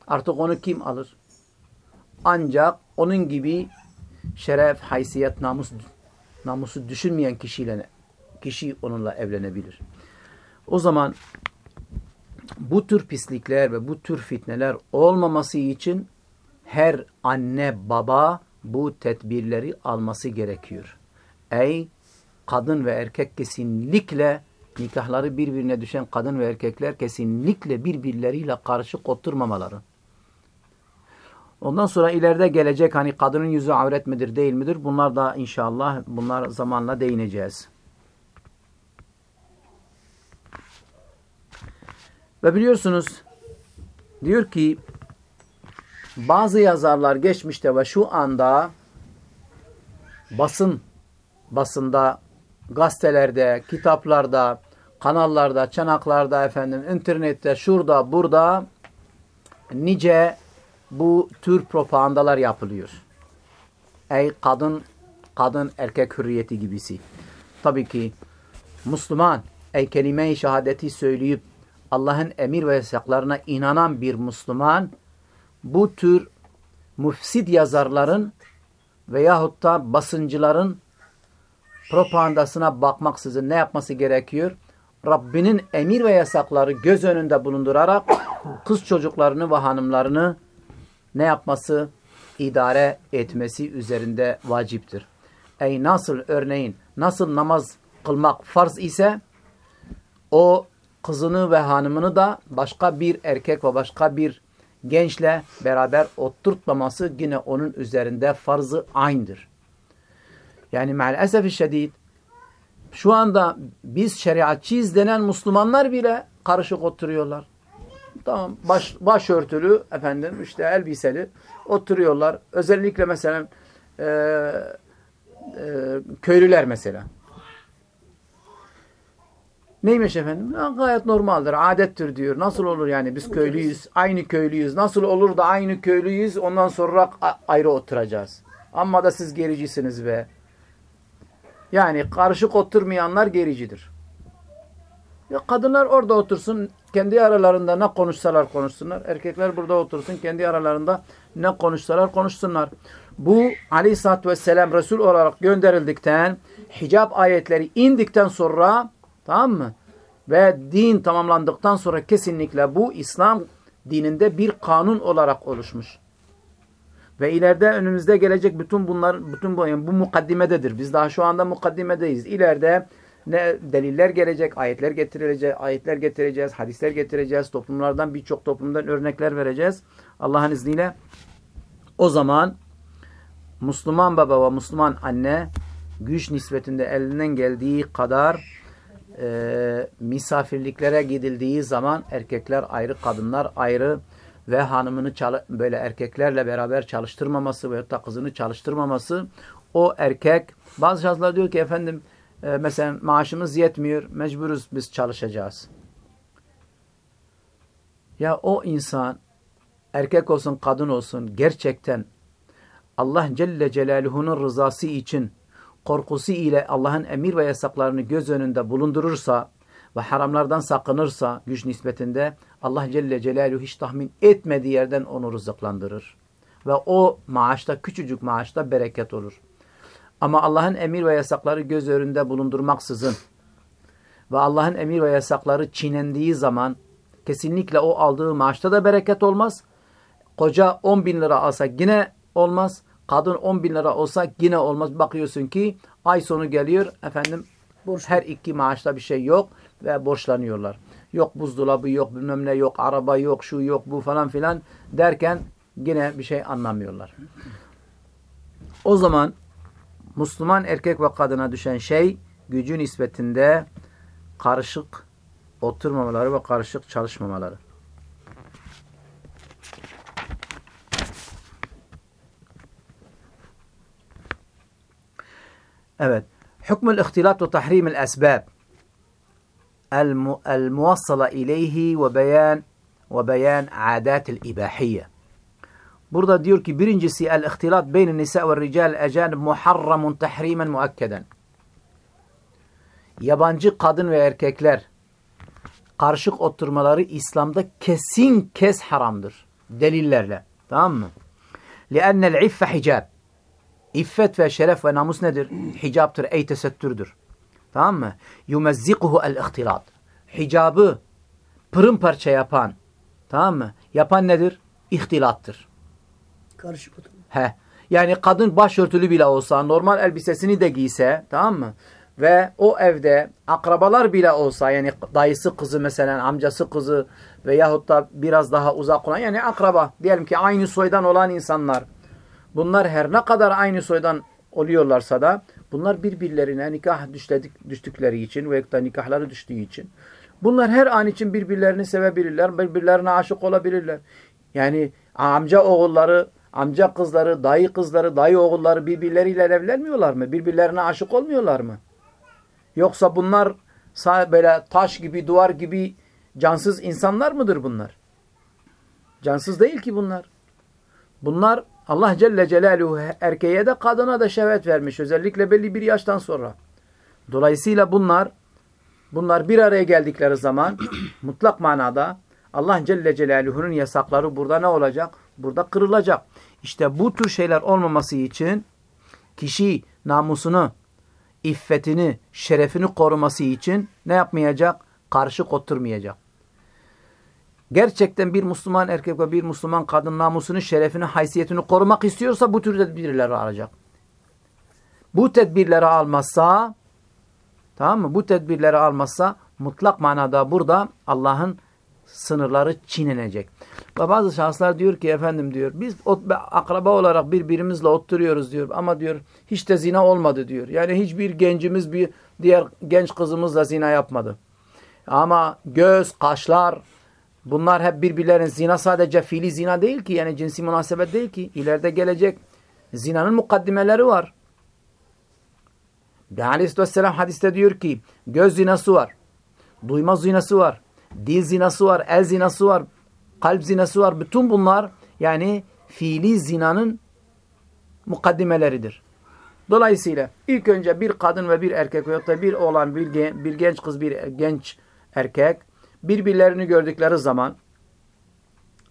Artık onu kim alır? Ancak onun gibi şeref, haysiyet, namus namusu düşünmeyen kişiyle kişi onunla evlenebilir. O zaman bu tür pislikler ve bu tür fitneler olmaması için her anne baba bu tedbirleri alması gerekiyor. Ey kadın ve erkek kesinlikle nikahları birbirine düşen kadın ve erkekler kesinlikle birbirleriyle karışık oturmamaları. Ondan sonra ileride gelecek hani kadının yüzü avret midir değil midir? Bunlar da inşallah bunlar zamanla değineceğiz. Ve biliyorsunuz diyor ki bazı yazarlar geçmişte ve şu anda basın basında gazetelerde, kitaplarda, kanallarda, çanaklarda efendim, internette, şurada, burada nice bu tür propagandalar yapılıyor. Ey kadın, kadın erkek hürriyeti gibisi. Tabii ki Müslüman, ey kelime-i şehadeti söyleyip Allah'ın emir ve yasaklarına inanan bir Müslüman bu tür müfsid yazarların veyahut da basıncıların propagandasına bakmaksızın ne yapması gerekiyor? Rabbinin emir ve yasakları göz önünde bulundurarak kız çocuklarını ve hanımlarını ne yapması? idare etmesi üzerinde vaciptir. Ey nasıl örneğin nasıl namaz kılmak farz ise o kızını ve hanımını da başka bir erkek ve başka bir gençle beraber oturtmaması yine onun üzerinde farzı aynıdır. Yani maalesef şiddet şu anda biz şeriatçıyız denen Müslümanlar bile karışık oturuyorlar. Tamam baş, başörtülü efendim işte elbiseli oturuyorlar. Özellikle mesela e, e, köylüler mesela. Neymiş efendim? Ya, gayet normaldir, adettir diyor. Nasıl olur yani biz köylüyüz, aynı köylüyüz. Nasıl olur da aynı köylüyüz ondan sonra ayrı oturacağız. Amma da siz gericisiniz be. Yani karışık oturmayanlar gericidir. Kadınlar orada otursun, kendi aralarında ne konuşsalar konuşsunlar. Erkekler burada otursun, kendi aralarında ne konuşsalar konuşsunlar. Bu aleyhissalatü vesselam Resul olarak gönderildikten, hicab ayetleri indikten sonra tamam mı? Ve din tamamlandıktan sonra kesinlikle bu İslam dininde bir kanun olarak oluşmuş. Ve ileride önümüzde gelecek bütün bunlar, bütün bu, yani bu mukaddimededir. Biz daha şu anda mukaddimedeyiz. İleride ne deliller gelecek, ayetler getirilecek, ayetler getireceğiz, hadisler getireceğiz. Toplumlardan birçok toplumdan örnekler vereceğiz. Allah'ın izniyle. O zaman Müslüman baba ve Müslüman anne güç nispetinde elinden geldiği kadar e, misafirliklere gidildiği zaman erkekler ayrı, kadınlar ayrı ve hanımını böyle erkeklerle beraber çalıştırmaması veyahut da kızını çalıştırmaması o erkek bazı şahıslar diyor ki efendim e, mesela maaşımız yetmiyor mecburuz biz çalışacağız. Ya o insan erkek olsun kadın olsun gerçekten Allah Celle Celaluhu'nun rızası için korkusu ile Allah'ın emir ve yasaklarını göz önünde bulundurursa ve haramlardan sakınırsa güç nispetinde Allah Celle Celaluhu hiç tahmin etmediği yerden onu rızıklandırır. Ve o maaşta, küçücük maaşta bereket olur. Ama Allah'ın emir ve yasakları göz önünde bulundurmaksızın ve Allah'ın emir ve yasakları çiğnendiği zaman kesinlikle o aldığı maaşta da bereket olmaz. Koca 10 bin lira alsa yine olmaz. Kadın 10 bin lira olsa yine olmaz. Bakıyorsun ki ay sonu geliyor. Efendim Borç. her iki maaşta bir şey yok ve borçlanıyorlar. Yok buzdolabı yok bilmem ne yok araba yok şu yok bu falan filan derken yine bir şey anlamıyorlar. O zaman Müslüman erkek ve kadına düşen şey gücü nispetinde karışık oturmamaları ve karışık çalışmamaları. Evet. Hükmül ihtilat ve tahrimil esbab. الموصلة إليه وبيان وبيان عادات الإباحية Burada diyor ki birincisi el-ihtilat beynin nisa ve rical ecanib muharramun tahrimen muakkeden. Yabancı kadın ve erkekler karışık oturmaları İslam'da kesin kes haramdır. Delillerle. Tamam mı? لِأَنَّ الْعِفَّ hicab. İffet ve şeref ve namus nedir? Hicaptır, ey tesettürdür. Tamam mı? Yumezzikuhu el-ihtilat. Hicabı pırın parça yapan, tamam mı? Yapan nedir? İhtilattır. Karışık oturma. He. Yani kadın başörtülü bile olsa, normal elbisesini de giyse, tamam mı? ve o evde akrabalar bile olsa yani dayısı kızı mesela amcası kızı veyahut da biraz daha uzak olan yani akraba diyelim ki aynı soydan olan insanlar bunlar her ne kadar aynı soydan oluyorlarsa da bunlar birbirlerine nikah düşledik, düştükleri için veya da nikahları düştüğü için bunlar her an için birbirlerini sevebilirler, birbirlerine aşık olabilirler. Yani amca oğulları, amca kızları, dayı kızları, dayı oğulları birbirleriyle evlenmiyorlar mı? Birbirlerine aşık olmuyorlar mı? Yoksa bunlar böyle taş gibi, duvar gibi cansız insanlar mıdır bunlar? Cansız değil ki bunlar. Bunlar Allah Celle Celaluhu erkeğe de kadına da şehvet vermiş. Özellikle belli bir yaştan sonra. Dolayısıyla bunlar bunlar bir araya geldikleri zaman mutlak manada Allah Celle Celaluhu'nun yasakları burada ne olacak? Burada kırılacak. İşte bu tür şeyler olmaması için kişi namusunu, iffetini, şerefini koruması için ne yapmayacak? Karışık oturmayacak. Gerçekten bir Müslüman erkek ve bir Müslüman kadın namusunu, şerefini, haysiyetini korumak istiyorsa bu tür tedbirleri alacak. Bu tedbirleri almazsa tamam mı? Bu tedbirleri almazsa mutlak manada burada Allah'ın sınırları çiğnenecek. Ve bazı şahıslar diyor ki efendim diyor biz akraba olarak birbirimizle oturuyoruz diyor ama diyor hiç de zina olmadı diyor. Yani hiçbir gencimiz bir diğer genç kızımızla zina yapmadı. Ama göz, kaşlar bunlar hep birbirlerinin zina sadece fiili zina değil ki yani cinsi münasebet değil ki ileride gelecek zinanın mukaddimeleri var. Aleyhisselam hadiste diyor ki göz zinası var, duyma zinası var, dil zinası var, el zinası var, kalp zinası var. Bütün bunlar yani fiili zinanın mukaddimeleridir. Dolayısıyla ilk önce bir kadın ve bir erkek veyahut da bir oğlan, bir, gen, bir genç kız, bir genç erkek birbirlerini gördükleri zaman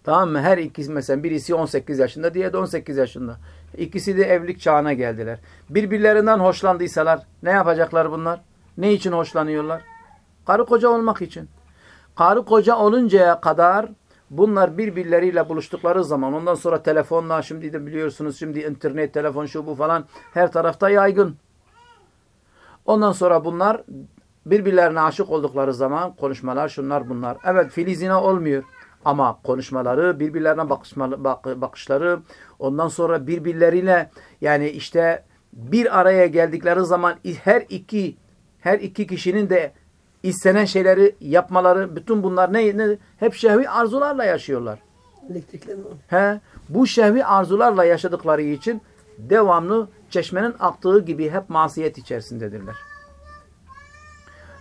tamam mı? Her ikisi mesela birisi 18 yaşında, diğeri de 18 yaşında. İkisi de evlilik çağına geldiler. Birbirlerinden hoşlandıysalar ne yapacaklar bunlar? Ne için hoşlanıyorlar? Karı koca olmak için. Karı koca oluncaya kadar bunlar birbirleriyle buluştukları zaman ondan sonra telefonla şimdi de biliyorsunuz şimdi internet, telefon şu bu falan her tarafta yaygın. Ondan sonra bunlar birbirlerine aşık oldukları zaman konuşmalar şunlar bunlar. Evet filizina olmuyor ama konuşmaları, birbirlerine bakışları ondan sonra birbirleriyle yani işte bir araya geldikleri zaman her iki her iki kişinin de istenen şeyleri yapmaları, bütün bunlar ne, ne hep şehvi arzularla yaşıyorlar. He, bu şehvi arzularla yaşadıkları için devamlı çeşmenin aktığı gibi hep masiyet içerisindedirler.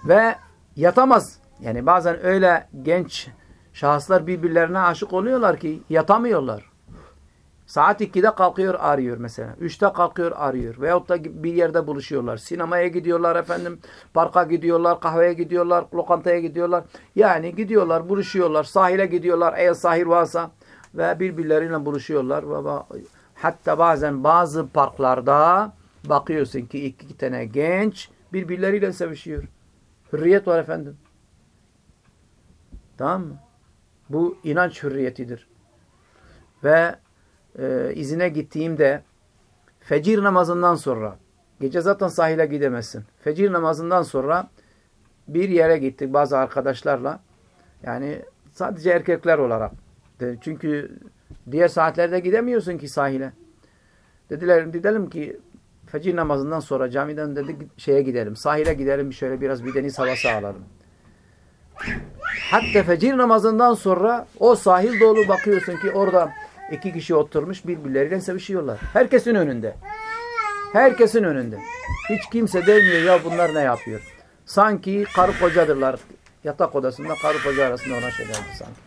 Ve yatamaz. Yani bazen öyle genç şahıslar birbirlerine aşık oluyorlar ki yatamıyorlar. Saat 2'de kalkıyor arıyor mesela. 3'te kalkıyor arıyor. Veyahut da bir yerde buluşuyorlar. Sinemaya gidiyorlar efendim. Parka gidiyorlar. Kahveye gidiyorlar. Lokantaya gidiyorlar. Yani gidiyorlar buluşuyorlar. Sahile gidiyorlar. Eğer sahil varsa. Ve birbirleriyle buluşuyorlar. Hatta bazen bazı parklarda bakıyorsun ki iki tane genç birbirleriyle sevişiyor. Hürriyet var efendim. Tamam mı? Bu inanç hürriyetidir. Ve e, izine gittiğimde fecir namazından sonra gece zaten sahile gidemezsin. Fecir namazından sonra bir yere gittik bazı arkadaşlarla. Yani sadece erkekler olarak. Çünkü diğer saatlerde gidemiyorsun ki sahile. Dediler gidelim ki fecir namazından sonra camiden dedik şeye gidelim. Sahile gidelim şöyle biraz bir deniz havası alalım. Hatta fecir namazından sonra o sahil dolu bakıyorsun ki orada iki kişi oturmuş birbirleriyle sevişiyorlar. Herkesin önünde. Herkesin önünde. Hiç kimse demiyor ya bunlar ne yapıyor. Sanki karı kocadırlar. Yatak odasında karı koca arasında ona şeylerdi sanki.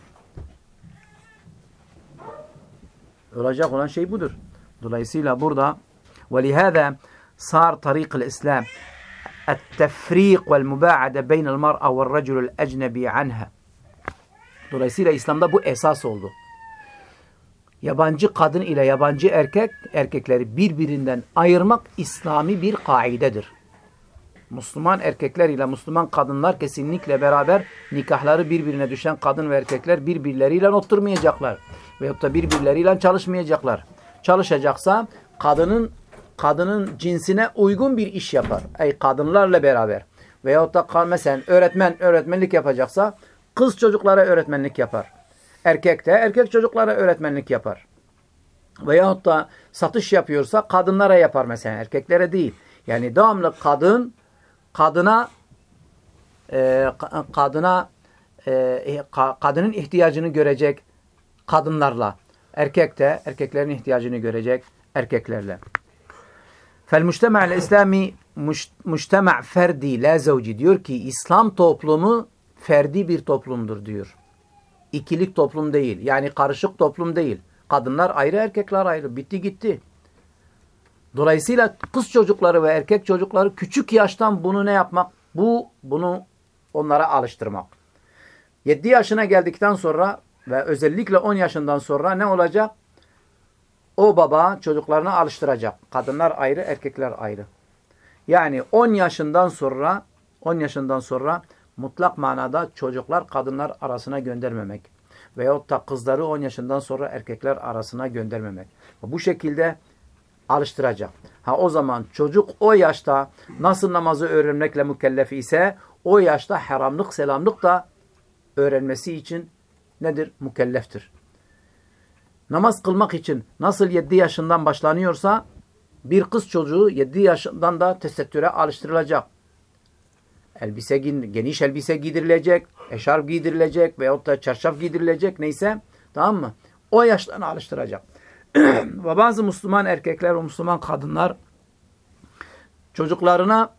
Olacak olan şey budur. Dolayısıyla burada وَلِهَذَا صار طريق الإسلام التفريق والمباعدة بين المرأة والرجل الأجنبي عنها Dolayısıyla İslam'da bu esas oldu. Yabancı kadın ile yabancı erkek, erkekleri birbirinden ayırmak İslami bir kaidedir. Müslüman erkekler ile Müslüman kadınlar kesinlikle beraber nikahları birbirine düşen kadın ve erkekler birbirleriyle oturmayacaklar. Veyahut da birbirleriyle çalışmayacaklar. Çalışacaksa kadının kadının cinsine uygun bir iş yapar. Ey kadınlarla beraber. Veyahut da mesela öğretmen öğretmenlik yapacaksa kız çocuklara öğretmenlik yapar Erkek de erkek çocuklara öğretmenlik yapar. Veyahut da satış yapıyorsa kadınlara yapar mesela erkeklere değil. Yani devamlı kadın kadına e, ka- kadına e, ka- kadının ihtiyacını görecek kadınlarla. Erkek de erkeklerin ihtiyacını görecek erkeklerle. فالمجتمع الإسلامي مج- مجتمع ferdi la zevci diyor ki İslam toplumu ferdi bir toplumdur diyor. İkilik toplum değil. Yani karışık toplum değil. Kadınlar ayrı erkekler ayrı. Bitti gitti. Dolayısıyla kız çocukları ve erkek çocukları küçük yaştan bunu ne yapmak? Bu bunu onlara alıştırmak. 7 yaşına geldikten sonra ve özellikle 10 yaşından sonra ne olacak? O baba çocuklarını alıştıracak. Kadınlar ayrı, erkekler ayrı. Yani 10 yaşından sonra 10 yaşından sonra mutlak manada çocuklar kadınlar arasına göndermemek. Veyahut da kızları 10 yaşından sonra erkekler arasına göndermemek. Bu şekilde alıştıracak. Ha o zaman çocuk o yaşta nasıl namazı öğrenmekle mükellef ise o yaşta haramlık, selamlık da öğrenmesi için nedir? Mükelleftir. Namaz kılmak için nasıl 7 yaşından başlanıyorsa bir kız çocuğu 7 yaşından da tesettüre alıştırılacak. Elbise geniş elbise giydirilecek, eşarp giydirilecek veyahut da çarşaf giydirilecek neyse tamam mı? O yaştan alıştıracak. Ve bazı Müslüman erkekler Müslüman kadınlar çocuklarına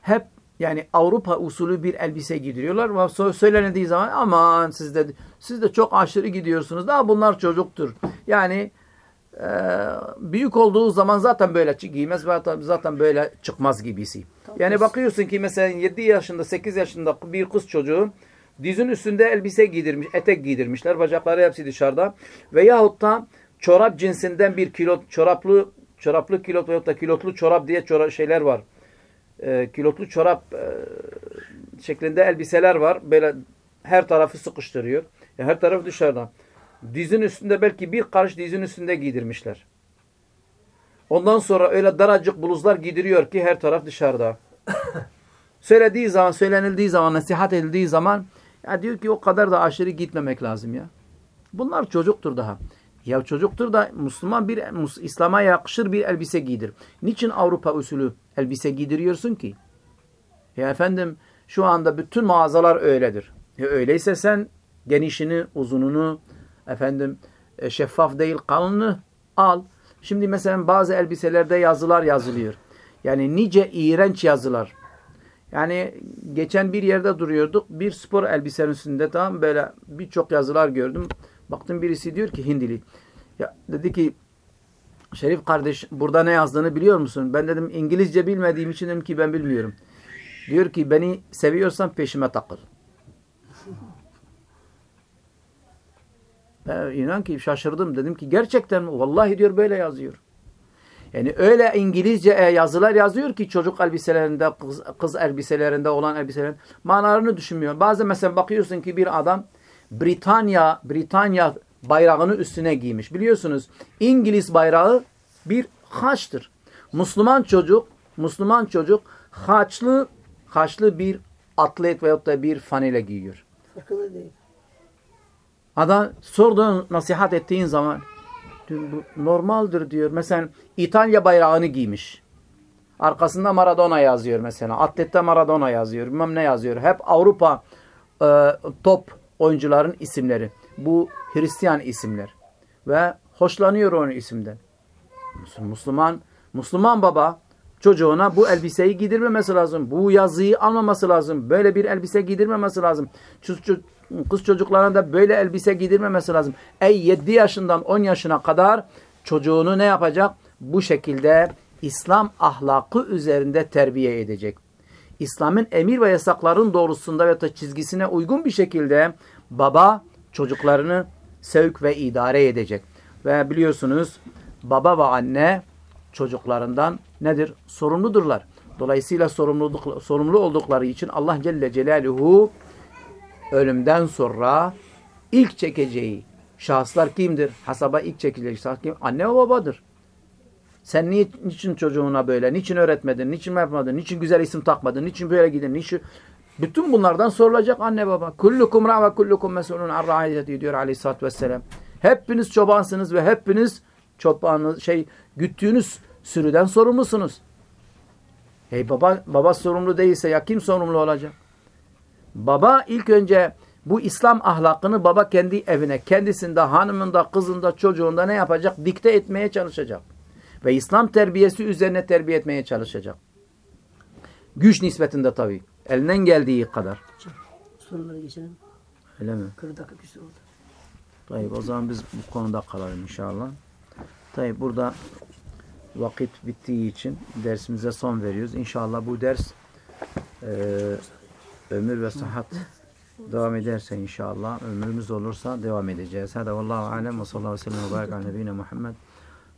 hep yani Avrupa usulü bir elbise giydiriyorlar ve söylendiği zaman aman siz de siz de çok aşırı gidiyorsunuz. Daha bunlar çocuktur. Yani büyük olduğu zaman zaten böyle giymez ve zaten böyle çıkmaz gibisi. Yani bakıyorsun ki mesela 7 yaşında 8 yaşında bir kız çocuğu dizin üstünde elbise giydirmiş, etek giydirmişler. Bacakları hepsi dışarıda. Veyahut da çorap cinsinden bir kilo çoraplı çoraplı kilot veyahut da kilotlu çorap diye çorap şeyler var. E, kilotlu çorap e, şeklinde elbiseler var. Böyle her tarafı sıkıştırıyor. Yani her tarafı dışarıda. Dizin üstünde belki bir karış dizin üstünde giydirmişler. Ondan sonra öyle daracık bluzlar giydiriyor ki her taraf dışarıda. Söylediği zaman, söylenildiği zaman, nasihat edildiği zaman ya diyor ki o kadar da aşırı gitmemek lazım ya. Bunlar çocuktur daha. Ya çocuktur da Müslüman bir İslam'a yakışır bir elbise giydir. Niçin Avrupa usulü elbise giydiriyorsun ki? Ya efendim şu anda bütün mağazalar öyledir. Ya öyleyse sen genişini, uzununu, efendim e, şeffaf değil kalını al. Şimdi mesela bazı elbiselerde yazılar yazılıyor. Yani nice iğrenç yazılar. Yani geçen bir yerde duruyorduk. Bir spor elbisenin üstünde tamam böyle birçok yazılar gördüm. Baktım birisi diyor ki Hindili. Ya dedi ki Şerif kardeş burada ne yazdığını biliyor musun? Ben dedim İngilizce bilmediğim için dedim ki ben bilmiyorum. Diyor ki beni seviyorsan peşime takıl. Ben inan ki şaşırdım. Dedim ki gerçekten mi? Vallahi diyor böyle yazıyor. Yani öyle İngilizce yazılar yazıyor ki çocuk elbiselerinde, kız, kız elbiselerinde olan elbiselerin manalarını düşünmüyor. Bazen mesela bakıyorsun ki bir adam Britanya, Britanya bayrağını üstüne giymiş. Biliyorsunuz İngiliz bayrağı bir haçtır. Müslüman çocuk, Müslüman çocuk haçlı, haçlı bir atlet veyahut da bir fanile giyiyor. Farkında değil. Adam sorduğun, nasihat ettiğin zaman bu normaldir diyor. Mesela İtalya bayrağını giymiş. Arkasında Maradona yazıyor mesela. Atlette Maradona yazıyor. Bilmem ne yazıyor. Hep Avrupa e, top oyuncuların isimleri. Bu Hristiyan isimler. Ve hoşlanıyor onun isimden. Müslüman, Müslüman baba çocuğuna bu elbiseyi giydirmemesi lazım. Bu yazıyı almaması lazım. Böyle bir elbise giydirmemesi lazım. Kız çocuklarına da böyle elbise giydirmemesi lazım. Ey 7 yaşından 10 yaşına kadar çocuğunu ne yapacak? Bu şekilde İslam ahlakı üzerinde terbiye edecek. İslam'ın emir ve yasakların doğrusunda ve çizgisine uygun bir şekilde baba çocuklarını sevk ve idare edecek. Ve biliyorsunuz baba ve anne çocuklarından nedir? Sorumludurlar. Dolayısıyla sorumluluk, sorumlu oldukları için Allah Celle Celaluhu ölümden sonra ilk çekeceği şahıslar kimdir? Hasaba ilk çekeceği şahıs kim? Anne ve babadır. Sen niçin çocuğuna böyle, niçin öğretmedin, niçin yapmadın, niçin güzel isim takmadın, niçin böyle gidin, niçin... Bütün bunlardan sorulacak anne baba. Kullukum ra ve kullukum mesulun an raiyeti diyor aleyhissalatü vesselam. Hepiniz çobansınız ve hepiniz çobanınız şey güttüğünüz sürüden sorumlusunuz. Hey baba baba sorumlu değilse ya kim sorumlu olacak? Baba ilk önce bu İslam ahlakını baba kendi evine, kendisinde, hanımında, kızında, çocuğunda ne yapacak? Dikte etmeye çalışacak. Ve İslam terbiyesi üzerine terbiye etmeye çalışacak. Güç nispetinde tabii. Elinden geldiği kadar. Sorulara geçelim. Öyle mi? 40 dakika küsur oldu. Tayyip o zaman biz bu konuda kalalım inşallah. Tayyip burada vakit bittiği için dersimize son veriyoruz. İnşallah bu ders e, ömür ve sıhhat devam ederse inşallah ömrümüz olursa devam edeceğiz. Hada vallahu alem ve sallallahu aleyhi ve sellem ve barik ala nebine Muhammed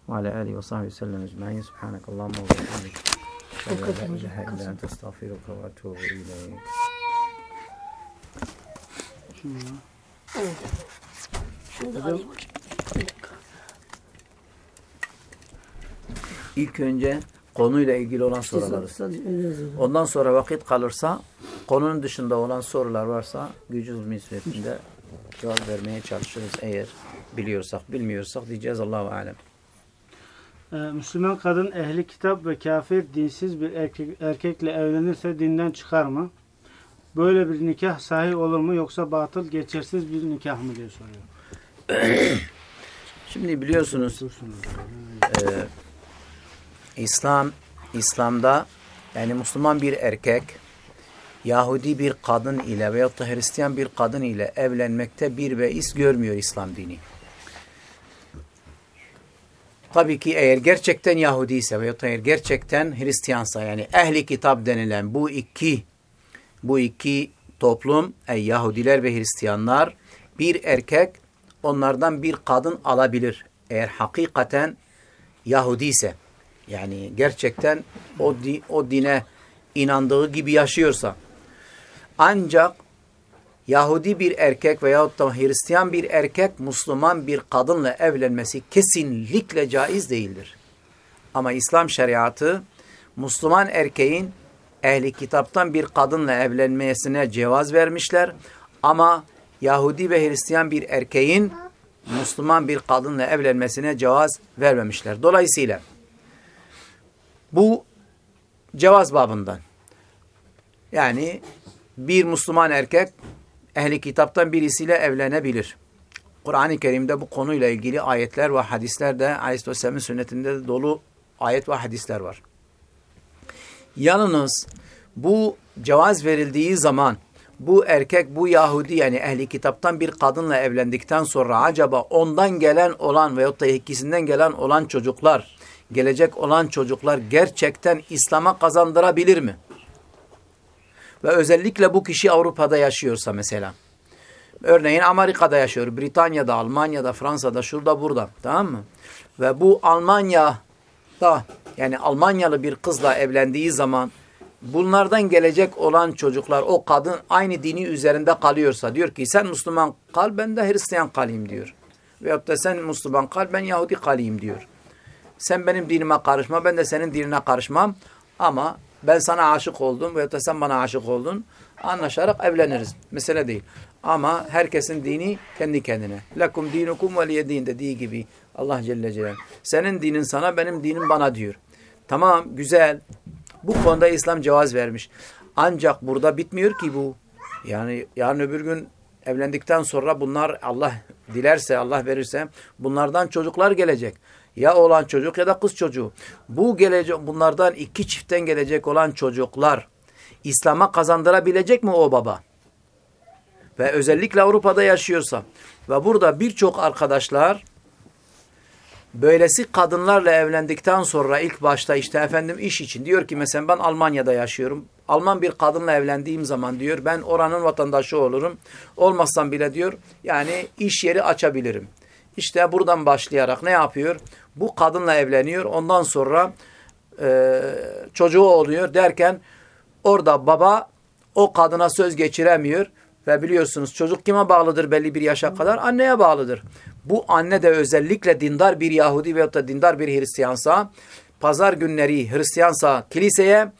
ve ala alihi ve sahbihi sellem ecma'in. Subhanakallahumma ve bihamdik. En la ilahe illa ente estağfiruke ve etûbü ileyk. Şunu da alayım. Bir dakika. İlk önce konuyla ilgili olan soruları. Ondan sonra vakit kalırsa konunun dışında olan sorular varsa gücümüz nispetinde cevap vermeye çalışırız eğer biliyorsak bilmiyorsak diyeceğiz Allahu alem. Ee, Müslüman kadın ehli kitap ve kafir dinsiz bir erkek, erkekle evlenirse dinden çıkar mı? Böyle bir nikah sahih olur mu yoksa batıl geçersiz bir nikah mı diye soruyor. Şimdi biliyorsunuz e, İslam İslam'da yani Müslüman bir erkek Yahudi bir kadın ile veyahut da Hristiyan bir kadın ile evlenmekte bir beis görmüyor İslam dini. Tabii ki eğer gerçekten Yahudi ise da eğer gerçekten Hristiyansa yani ehli kitap denilen bu iki bu iki toplum ey Yahudiler ve Hristiyanlar bir erkek onlardan bir kadın alabilir. Eğer hakikaten Yahudi ise yani gerçekten o, di, o dine inandığı gibi yaşıyorsa ancak Yahudi bir erkek veyahut da Hristiyan bir erkek Müslüman bir kadınla evlenmesi kesinlikle caiz değildir. Ama İslam şeriatı Müslüman erkeğin ehli kitaptan bir kadınla evlenmesine cevaz vermişler. Ama Yahudi ve Hristiyan bir erkeğin Müslüman bir kadınla evlenmesine cevaz vermemişler. Dolayısıyla bu cevaz babından. Yani bir Müslüman erkek ehli kitaptan birisiyle evlenebilir. Kur'an-ı Kerim'de bu konuyla ilgili ayetler ve hadisler de Aleyhisselam'ın sünnetinde de dolu ayet ve hadisler var. Yalnız bu cevaz verildiği zaman bu erkek bu Yahudi yani ehli kitaptan bir kadınla evlendikten sonra acaba ondan gelen olan veyahut da ikisinden gelen olan çocuklar, gelecek olan çocuklar gerçekten İslam'a kazandırabilir mi? Ve özellikle bu kişi Avrupa'da yaşıyorsa mesela. Örneğin Amerika'da yaşıyor, Britanya'da, Almanya'da, Fransa'da, şurada, burada. Tamam mı? Ve bu Almanya'da yani Almanyalı bir kızla evlendiği zaman bunlardan gelecek olan çocuklar o kadın aynı dini üzerinde kalıyorsa diyor ki sen Müslüman kal ben de Hristiyan kalayım diyor. Veyahut da sen Müslüman kal ben Yahudi kalayım diyor. Sen benim dinime karışma ben de senin dinine karışmam ama ben sana aşık oldum veyahut da sen bana aşık oldun anlaşarak evleniriz. Mesele değil. Ama herkesin dini kendi kendine. Lekum dinukum veliyedin dediği gibi Allah Celle Celaluhu. Senin dinin sana benim dinim bana diyor. Tamam güzel. Bu konuda İslam cevaz vermiş. Ancak burada bitmiyor ki bu. Yani yarın öbür gün evlendikten sonra bunlar Allah dilerse, Allah verirse bunlardan çocuklar gelecek. Ya oğlan çocuk ya da kız çocuğu. Bu gelecek bunlardan iki çiftten gelecek olan çocuklar İslam'a kazandırabilecek mi o baba? Ve özellikle Avrupa'da yaşıyorsa ve burada birçok arkadaşlar böylesi kadınlarla evlendikten sonra ilk başta işte efendim iş için diyor ki mesela ben Almanya'da yaşıyorum. Alman bir kadınla evlendiğim zaman diyor ben oranın vatandaşı olurum. Olmazsam bile diyor yani iş yeri açabilirim. İşte buradan başlayarak ne yapıyor? Bu kadınla evleniyor. Ondan sonra e, çocuğu oluyor derken orada baba o kadına söz geçiremiyor. Ve biliyorsunuz çocuk kime bağlıdır belli bir yaşa kadar? Anneye bağlıdır. bu anne de özellikle dindar bir Yahudi veyahut da dindar bir Hristiyansa pazar günleri Hristiyansa kiliseye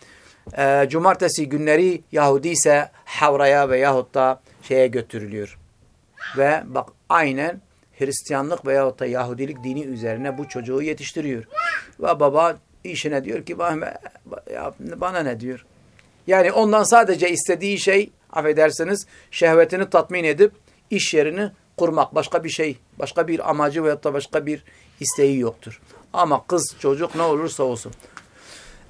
e, cumartesi günleri Yahudi ise havraya veyahut da şeye götürülüyor. Ve bak aynen Hristiyanlık veyahut da Yahudilik dini üzerine bu çocuğu yetiştiriyor. Ve baba işine diyor ki bana, ne diyor. Yani ondan sadece istediği şey affedersiniz şehvetini tatmin edip iş yerini kurmak. Başka bir şey, başka bir amacı veyahut da başka bir isteği yoktur. Ama kız çocuk ne olursa olsun.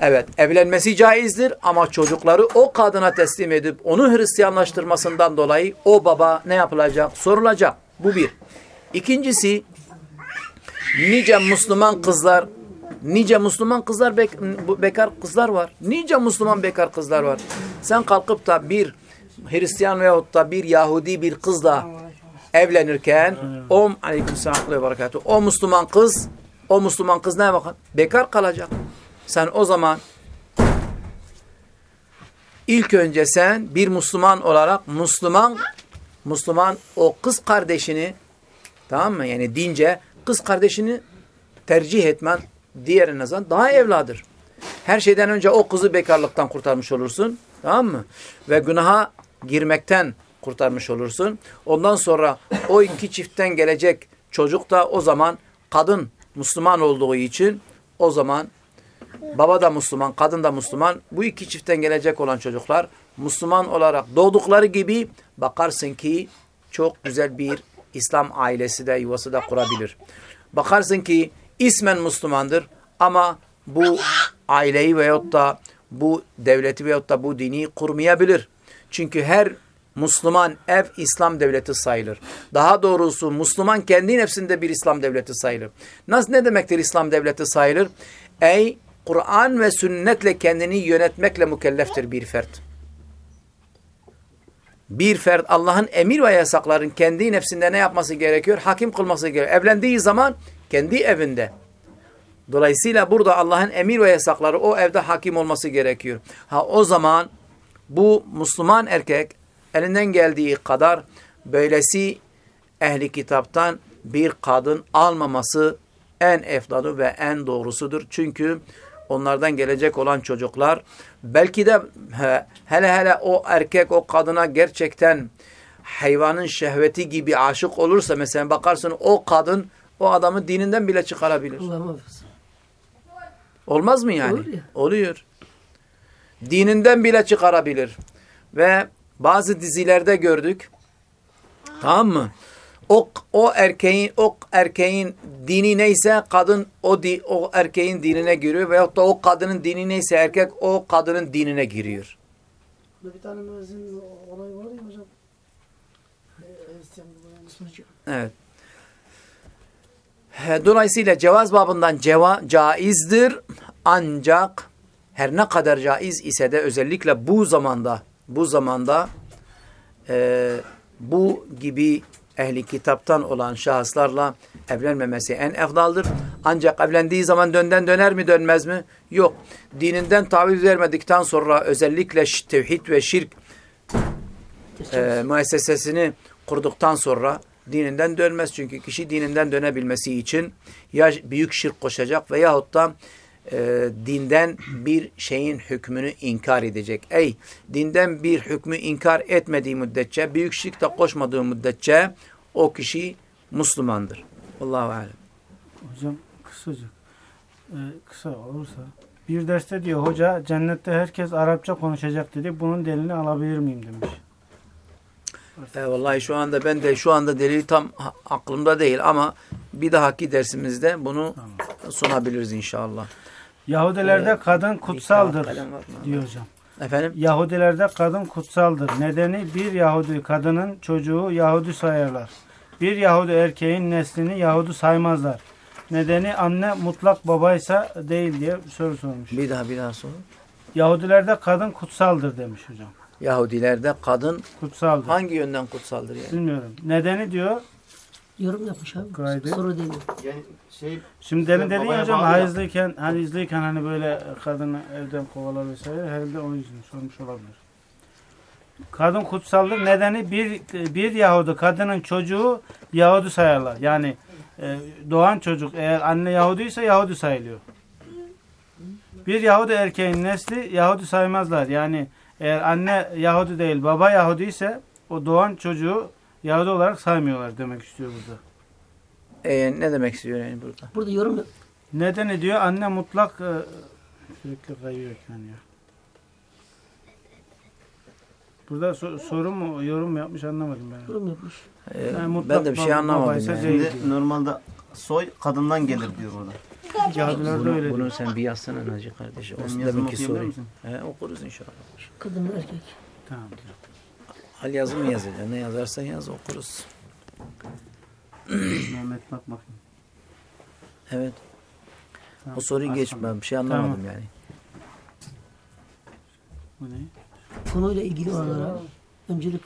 Evet evlenmesi caizdir ama çocukları o kadına teslim edip onu Hristiyanlaştırmasından dolayı o baba ne yapılacak? Sorulacak. Bu bir. İkincisi nice Müslüman kızlar nice Müslüman kızlar bek, bekar kızlar var. Nice Müslüman bekar kızlar var. Sen kalkıp da bir Hristiyan veyahut da bir Yahudi bir kızla evlenirken o aleykümselam ve berekatuhu o Müslüman kız o Müslüman kız ne bakın? Bekar kalacak. Sen o zaman ilk önce sen bir Müslüman olarak Müslüman Müslüman o kız kardeşini tamam mı? Yani dince kız kardeşini tercih etmen diğer nazar daha evladır. Her şeyden önce o kızı bekarlıktan kurtarmış olursun. Tamam mı? Ve günaha girmekten kurtarmış olursun. Ondan sonra o iki çiftten gelecek çocuk da o zaman kadın Müslüman olduğu için o zaman baba da Müslüman, kadın da Müslüman. Bu iki çiftten gelecek olan çocuklar Müslüman olarak doğdukları gibi bakarsın ki çok güzel bir İslam ailesi de yuvası da kurabilir. Bakarsın ki ismen Müslümandır ama bu aileyi veyahut da bu devleti veyahut da bu dini kurmayabilir. Çünkü her Müslüman ev İslam devleti sayılır. Daha doğrusu Müslüman kendi nefsinde bir İslam devleti sayılır. Nasıl ne demektir İslam devleti sayılır? Ey Kur'an ve sünnetle kendini yönetmekle mükelleftir bir fert. Bir fert Allah'ın emir ve yasakların kendi nefsinde ne yapması gerekiyor? Hakim kılması gerekiyor. Evlendiği zaman kendi evinde. Dolayısıyla burada Allah'ın emir ve yasakları o evde hakim olması gerekiyor. Ha o zaman bu Müslüman erkek elinden geldiği kadar böylesi ehli kitaptan bir kadın almaması en efdalı ve en doğrusudur. Çünkü onlardan gelecek olan çocuklar belki de hele hele o erkek o kadına gerçekten hayvanın şehveti gibi aşık olursa mesela bakarsın o kadın o adamı dininden bile çıkarabilir. Olmaz mı yani? Ya. Oluyor. Dininden bile çıkarabilir. Ve bazı dizilerde gördük. Tamam mı? O, o erkeğin o erkeğin dini neyse kadın o di, o erkeğin dinine giriyor veyahut da o kadının dini neyse erkek o kadının dinine giriyor. Bir tane müezzin olayı var ya hocam. Ee. Evet. Dolayısıyla cevaz babından ceva, caizdir ancak her ne kadar caiz ise de özellikle bu zamanda bu zamanda e, bu gibi ehli kitaptan olan şahıslarla evlenmemesi en efdaldır. Ancak evlendiği zaman dönden döner mi dönmez mi? Yok. Dininden taviz vermedikten sonra özellikle tevhid ve şirk e, müessesesini kurduktan sonra dininden dönmez. Çünkü kişi dininden dönebilmesi için ya büyük şirk koşacak veyahut da e, dinden bir şeyin hükmünü inkar edecek. Ey dinden bir hükmü inkar etmediği müddetçe, büyük şirk de koşmadığı müddetçe o kişi Müslümandır. Allahu alem. Hocam kısacık e, kısa olursa bir derste diyor hoca cennette herkes Arapça konuşacak dedi. Bunun delilini alabilir miyim demiş. E, vallahi şu anda ben de şu anda delil tam aklımda değil ama bir dahaki dersimizde bunu sunabiliriz inşallah. Yahudilerde kadın kutsaldır diyor hocam. Efendim? Yahudilerde kadın kutsaldır. Nedeni bir Yahudi kadının çocuğu Yahudi sayarlar. Bir Yahudi erkeğin neslini Yahudi saymazlar. Nedeni anne mutlak babaysa değil diye bir soru sormuş. Bir daha bir daha sorun. Yahudilerde kadın kutsaldır demiş hocam. Yahudilerde kadın Kutsaldır. hangi yönden kutsaldır yani? Bilmiyorum. Nedeni diyor. Yorum yapmış abi. Gayet. Soru değil. Yani şey Şimdi demin dedin ya Babaya hocam bağlı ya. hayızlıyken, hayızlıyken hani böyle kadını evden kovalar vesaire herhalde o yüzden sormuş olabilir. Kadın kutsaldır. Nedeni bir bir Yahudi kadının çocuğu Yahudi sayarlar. Yani e, doğan çocuk eğer anne Yahudi ise Yahudi sayılıyor. Bir Yahudi erkeğin nesli Yahudi saymazlar. Yani eğer anne Yahudi değil baba Yahudi ise o doğan çocuğu Yahudi olarak saymıyorlar demek istiyor burada. E, ne demek istiyor yani burada? Burada yorum Nedeni diyor anne mutlak e, sürekli kayıyor ekran ya. Burada so- soru mu yorum mu yapmış anlamadım ben. yorum yapmış. E, Yani ben mutlak de bir şey anlamadım yani. Şimdi normalde soy kadından gelir diyor burada. Yahudilerde Bunu, öyle bunu diyor. sen bir yazsana Naci kardeş. O Benim yazımı deminki okuyabilir soruyu. misin? He, okuruz inşallah. Kadın erkek. Tamam. Hal yazı mı? Ne yazarsan yaz okuruz. Mehmet bak bakayım. Evet. Tamam, O soruyu geç ben bir şey anlamadım Tamam. yani. Bu ne? Konuyla ilgili olanlara öncelik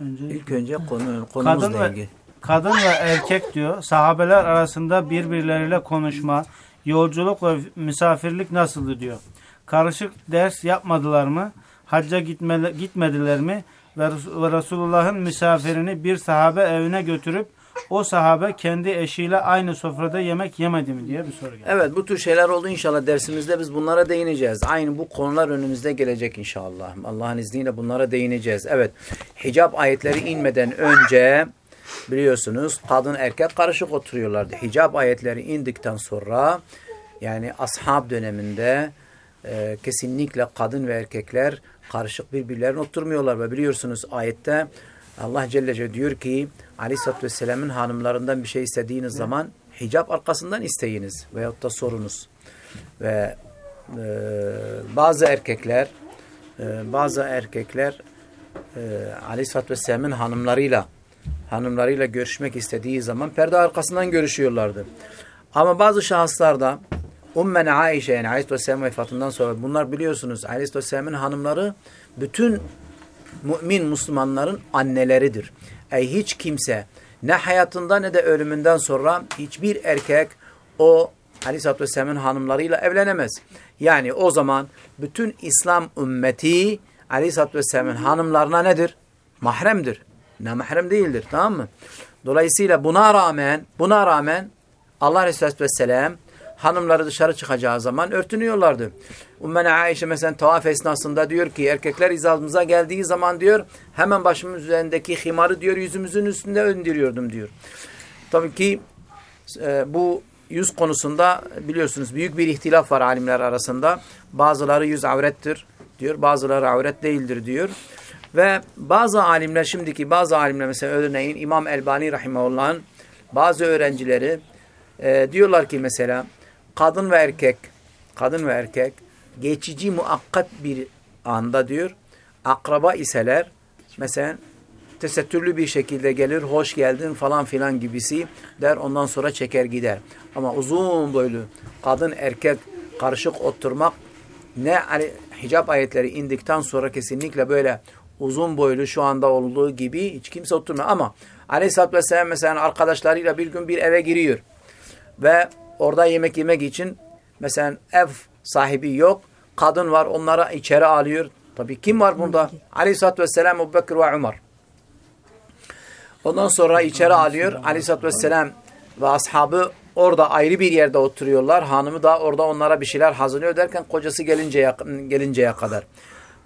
Önce İlk önce konu konumuzla ve- ilgili. kadın ve erkek diyor sahabeler arasında birbirleriyle konuşma, yolculuk ve misafirlik nasıldı diyor. Karışık ders yapmadılar mı? Hacca gitmeli, gitmediler mi? Ve Res- ve Resulullah'ın misafirini bir sahabe evine götürüp o sahabe kendi eşiyle aynı sofrada yemek yemedi mi diye bir soru geldi. Evet bu tür şeyler oldu inşallah dersimizde biz bunlara değineceğiz. Aynı bu konular önümüzde gelecek inşallah. Allah'ın izniyle bunlara değineceğiz. Evet hicap ayetleri inmeden önce biliyorsunuz kadın erkek karışık oturuyorlardı. Hicap ayetleri indikten sonra yani ashab döneminde e, kesinlikle kadın ve erkekler karışık birbirlerine oturmuyorlar ve biliyorsunuz ayette Allah Celle Celle diyor ki Aleyhisselatü Vesselam'ın hanımlarından bir şey istediğiniz zaman hicap arkasından isteyiniz veyahut da sorunuz. Ve e, bazı erkekler e, bazı erkekler e, Aleyhisselatü Vesselam'ın hanımlarıyla hanımlarıyla görüşmek istediği zaman perde arkasından görüşüyorlardı. Ama bazı şahıslarda Ummen Aişe yani Aleyhisselam vefatından sonra bunlar biliyorsunuz Aleyhisselam'ın hanımları bütün mümin Müslümanların anneleridir. Ey hiç kimse ne hayatında ne de ölümünden sonra hiçbir erkek o Aleyhisselatü hanımlarıyla evlenemez. Yani o zaman bütün İslam ümmeti Aleyhisselatü hanımlarına nedir? Mahremdir. Ne mahrem değildir. Tamam mı? Dolayısıyla buna rağmen buna rağmen Allah Aleyhisselatü Vesselam hanımları dışarı çıkacağı zaman örtünüyorlardı. Ummene Aişe mesela tavaf esnasında diyor ki erkekler izalımıza geldiği zaman diyor hemen başımın üzerindeki himarı diyor yüzümüzün üstünde öndürüyordum diyor. Tabii ki e, bu yüz konusunda biliyorsunuz büyük bir ihtilaf var alimler arasında. Bazıları yüz avrettir diyor, bazıları avret değildir diyor. Ve bazı alimler şimdiki bazı alimler mesela örneğin İmam Elbani Rahimahullah'ın bazı öğrencileri e, diyorlar ki mesela kadın ve erkek kadın ve erkek geçici muakkat bir anda diyor akraba iseler mesela tesettürlü bir şekilde gelir hoş geldin falan filan gibisi der ondan sonra çeker gider. Ama uzun boylu kadın erkek karışık oturmak ne hani hicap ayetleri indikten sonra kesinlikle böyle uzun boylu şu anda olduğu gibi hiç kimse oturmuyor. Ama Aleyhisselatü Vesselam mesela arkadaşlarıyla bir gün bir eve giriyor. Ve orada yemek yemek için mesela ev sahibi yok. Kadın var onlara içeri alıyor. Tabii kim var bunda? Aleyhisselatü Vesselam, Ebu Bekir ve Umar. Ondan sonra içeri alıyor. Aleyhisselatü Vesselam ve ashabı orada ayrı bir yerde oturuyorlar. Hanımı da orada onlara bir şeyler hazırlıyor derken kocası gelinceye, gelinceye kadar.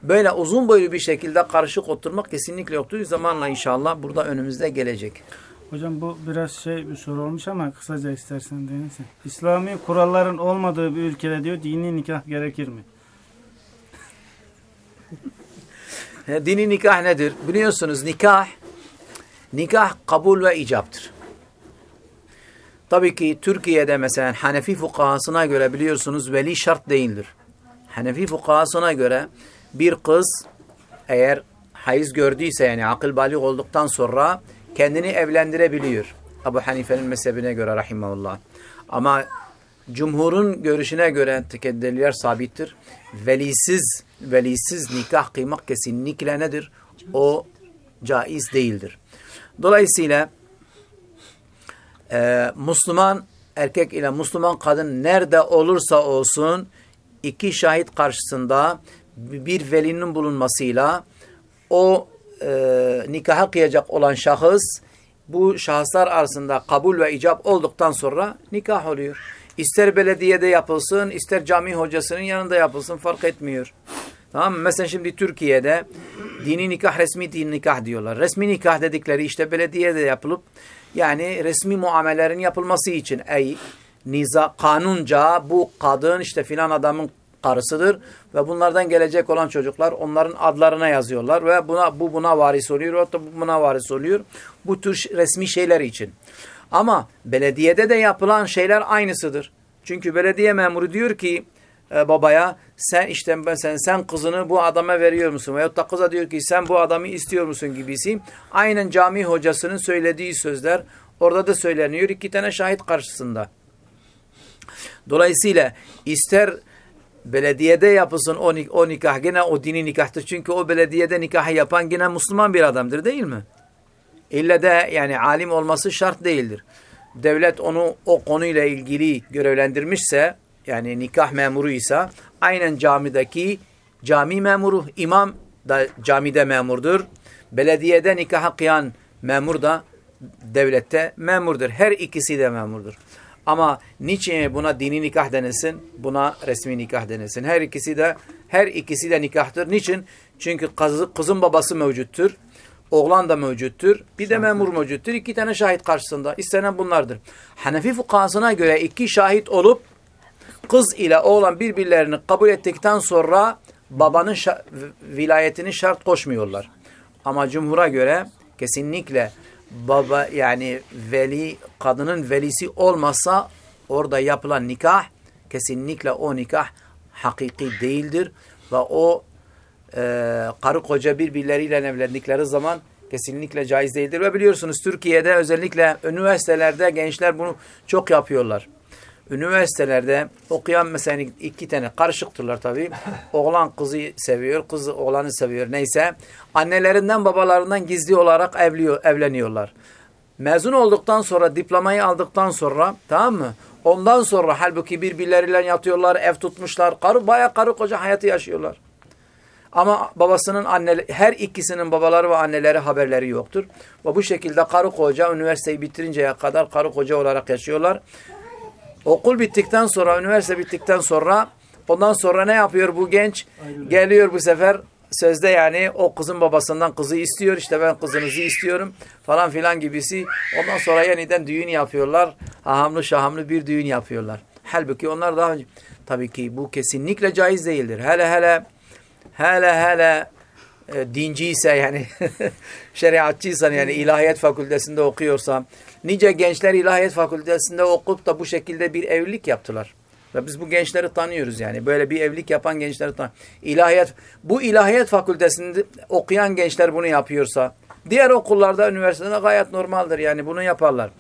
Böyle uzun boylu bir şekilde karışık oturmak kesinlikle yoktur. Zamanla inşallah burada önümüzde gelecek. Hocam bu biraz şey bir soru olmuş ama kısaca istersen değinsin. İslami kuralların olmadığı bir ülkede diyor dini nikah gerekir mi? Dini nikah nedir? Biliyorsunuz nikah, nikah kabul ve icaptır. Tabii ki Türkiye'de mesela Hanefi fukahasına göre biliyorsunuz veli şart değildir. Hanefi fukahasına göre bir kız eğer hayız gördüyse yani akıl balik olduktan sonra kendini evlendirebiliyor. Ebu Hanife'nin mezhebine göre rahimahullah. Ama cumhurun görüşüne göre tekeddiler sabittir. Velisiz, velisiz nikah kıymak kesinlikle nedir? O caiz değildir. Dolayısıyla e, Müslüman erkek ile Müslüman kadın nerede olursa olsun iki şahit karşısında bir velinin bulunmasıyla o e, nikahı kıyacak olan şahıs bu şahıslar arasında kabul ve icap olduktan sonra nikah oluyor. İster belediyede yapılsın, ister cami hocasının yanında yapılsın fark etmiyor. Tamam mı? Mesela şimdi Türkiye'de dini nikah, resmi dini nikah diyorlar. Resmi nikah dedikleri işte belediyede yapılıp yani resmi muamelelerin yapılması için ey niza kanunca bu kadın işte filan adamın karısıdır ve bunlardan gelecek olan çocuklar onların adlarına yazıyorlar ve buna bu buna varis oluyor o da bu buna varis oluyor. Bu tür resmi şeyler için. Ama belediyede de yapılan şeyler aynısıdır. Çünkü belediye memuru diyor ki e, babaya sen işte sen sen kızını bu adama veriyor musun? Veyahut da kıza diyor ki sen bu adamı istiyor musun gibisi. Aynen cami hocasının söylediği sözler orada da söyleniyor iki tane şahit karşısında. Dolayısıyla ister belediyede yapılsın o, o nikah gene o dini nikahtır. Çünkü o belediyede nikahı yapan gene Müslüman bir adamdır değil mi? İlle de yani alim olması şart değildir. Devlet onu o konuyla ilgili görevlendirmişse yani nikah memuruysa aynen camideki cami memuru imam da camide memurdur. Belediyede nikaha kıyan memur da devlette memurdur. Her ikisi de memurdur. Ama niçin buna dini nikah denilsin, buna resmi nikah denilsin. Her ikisi de her ikisi de nikahtır. Niçin? Çünkü kız, kızın babası mevcuttur. Oğlan da mevcuttur. Bir de memur mevcuttur. İki tane şahit karşısında. İstenen bunlardır. Hanefi fukahasına göre iki şahit olup kız ile oğlan birbirlerini kabul ettikten sonra babanın şa vilayetini şart koşmuyorlar. Ama cumhura göre kesinlikle baba yani veli kadının velisi olmasa orada yapılan nikah kesinlikle o nikah hakiki değildir ve o e, karı koca birbirleriyle evlendikleri zaman kesinlikle caiz değildir ve biliyorsunuz Türkiye'de özellikle üniversitelerde gençler bunu çok yapıyorlar. Üniversitelerde okuyan mesela iki tane karışıktırlar tabii. Oğlan kızı seviyor, kız oğlanı seviyor neyse. Annelerinden babalarından gizli olarak evliyor, evleniyorlar. Mezun olduktan sonra diplomayı aldıktan sonra tamam mı? Ondan sonra halbuki birbirleriyle yatıyorlar, ev tutmuşlar. Karı baya karı koca hayatı yaşıyorlar. Ama babasının anne her ikisinin babaları ve anneleri haberleri yoktur. Ve bu şekilde karı koca üniversiteyi bitirinceye kadar karı koca olarak yaşıyorlar. Okul bittikten sonra, üniversite bittikten sonra ondan sonra ne yapıyor bu genç? Geliyor bu sefer sözde yani o kızın babasından kızı istiyor. işte ben kızınızı istiyorum falan filan gibisi. Ondan sonra yeniden düğün yapıyorlar. Hahamlı şahamlı bir düğün yapıyorlar. Halbuki onlar daha önce tabii ki bu kesinlikle caiz değildir. Hele hele hele hele e, dinciyse yani şeriatçıysan yani ilahiyat fakültesinde okuyorsa nice gençler ilahiyat fakültesinde okup da bu şekilde bir evlilik yaptılar. Ve biz bu gençleri tanıyoruz yani. Böyle bir evlilik yapan gençleri tanıyoruz. İlahiyat, bu ilahiyat fakültesinde okuyan gençler bunu yapıyorsa diğer okullarda, üniversitede gayet normaldir yani bunu yaparlar.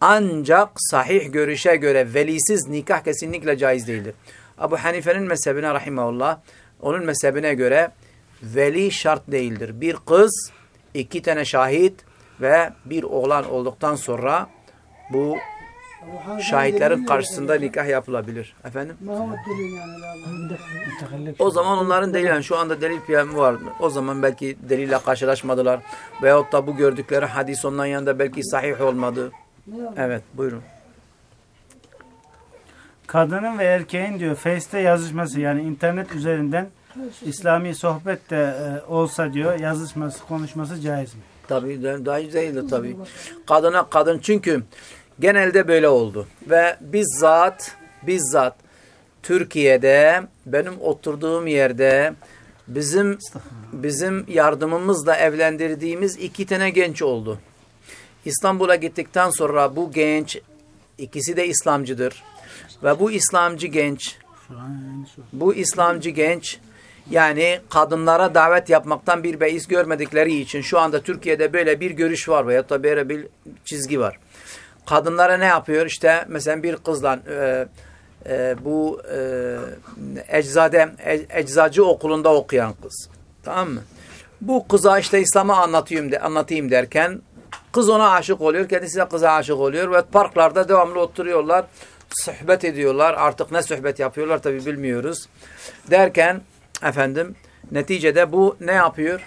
Ancak sahih görüşe göre velisiz nikah kesinlikle caiz değildir. Abu Hanife'nin mezhebine rahimahullah onun mezhebine göre veli şart değildir. Bir kız, iki tane şahit ve bir oğlan olduktan sonra bu şahitlerin karşısında nikah yapılabilir. Efendim? O zaman onların delil, yani şu anda delil piyamı var. O zaman belki delille karşılaşmadılar. Veyahut da bu gördükleri hadis onların yanında belki sahih olmadı. Evet, buyurun. Kadının ve erkeğin diyor Face'te yazışması yani internet üzerinden İslami sohbet de e, olsa diyor yazışması, konuşması caiz mi? Tabii caiz değildir tabii. Kadına kadın çünkü genelde böyle oldu. Ve bizzat bizzat Türkiye'de benim oturduğum yerde bizim bizim yardımımızla evlendirdiğimiz iki tane genç oldu. İstanbul'a gittikten sonra bu genç ikisi de İslamcıdır. Ve bu İslamcı genç bu İslamcı genç yani kadınlara davet yapmaktan bir beis görmedikleri için şu anda Türkiye'de böyle bir görüş var veya da böyle bir çizgi var. Kadınlara ne yapıyor? İşte mesela bir kızla e, e, bu e, eczade, e, eczacı okulunda okuyan kız. Tamam mı? Bu kıza işte İslam'ı anlatayım, de, anlatayım derken kız ona aşık oluyor. Kendisi de kıza aşık oluyor ve parklarda devamlı oturuyorlar. Sohbet ediyorlar. Artık ne sohbet yapıyorlar tabi bilmiyoruz. Derken efendim neticede bu ne yapıyor?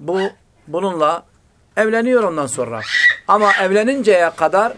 Bu bununla Evleniyor ondan sonra. Ama evleninceye kadar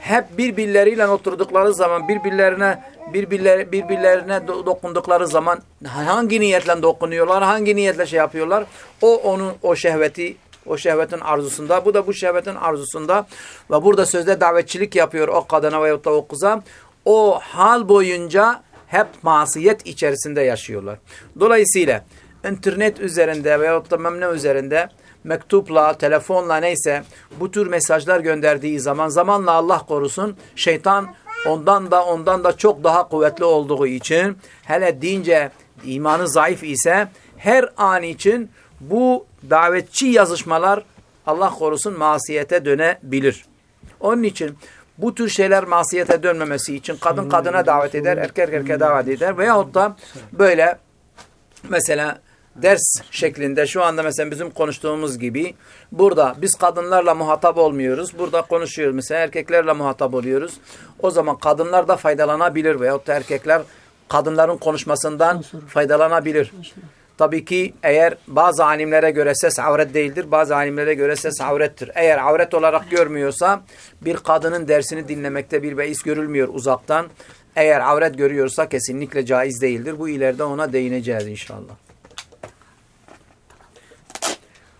hep birbirleriyle oturdukları zaman birbirlerine birbirleri, birbirlerine do- dokundukları zaman hangi niyetle dokunuyorlar, hangi niyetle şey yapıyorlar? O onun o şehveti o şehvetin arzusunda. Bu da bu şehvetin arzusunda. Ve burada sözde davetçilik yapıyor o kadına veyahut da o kıza. O hal boyunca hep masiyet içerisinde yaşıyorlar. Dolayısıyla internet üzerinde veyahut da memne üzerinde mektupla, telefonla neyse bu tür mesajlar gönderdiği zaman zamanla Allah korusun şeytan ondan da ondan da çok daha kuvvetli olduğu için hele dince imanı zayıf ise her an için bu davetçi yazışmalar Allah korusun masiyete dönebilir. Onun için bu tür şeyler masiyete dönmemesi için kadın kadına davet eder, erkek erkeğe davet eder veyahut da böyle mesela ders şeklinde şu anda mesela bizim konuştuğumuz gibi burada biz kadınlarla muhatap olmuyoruz. Burada konuşuyoruz. Mesela erkeklerle muhatap oluyoruz. O zaman kadınlar da faydalanabilir veyahut da erkekler kadınların konuşmasından faydalanabilir. Tabii ki eğer bazı alimlere göre ses avret değildir, bazı alimlere göre ses avrettir. Eğer avret olarak görmüyorsa bir kadının dersini dinlemekte bir beis görülmüyor uzaktan. Eğer avret görüyorsa kesinlikle caiz değildir. Bu ileride ona değineceğiz inşallah.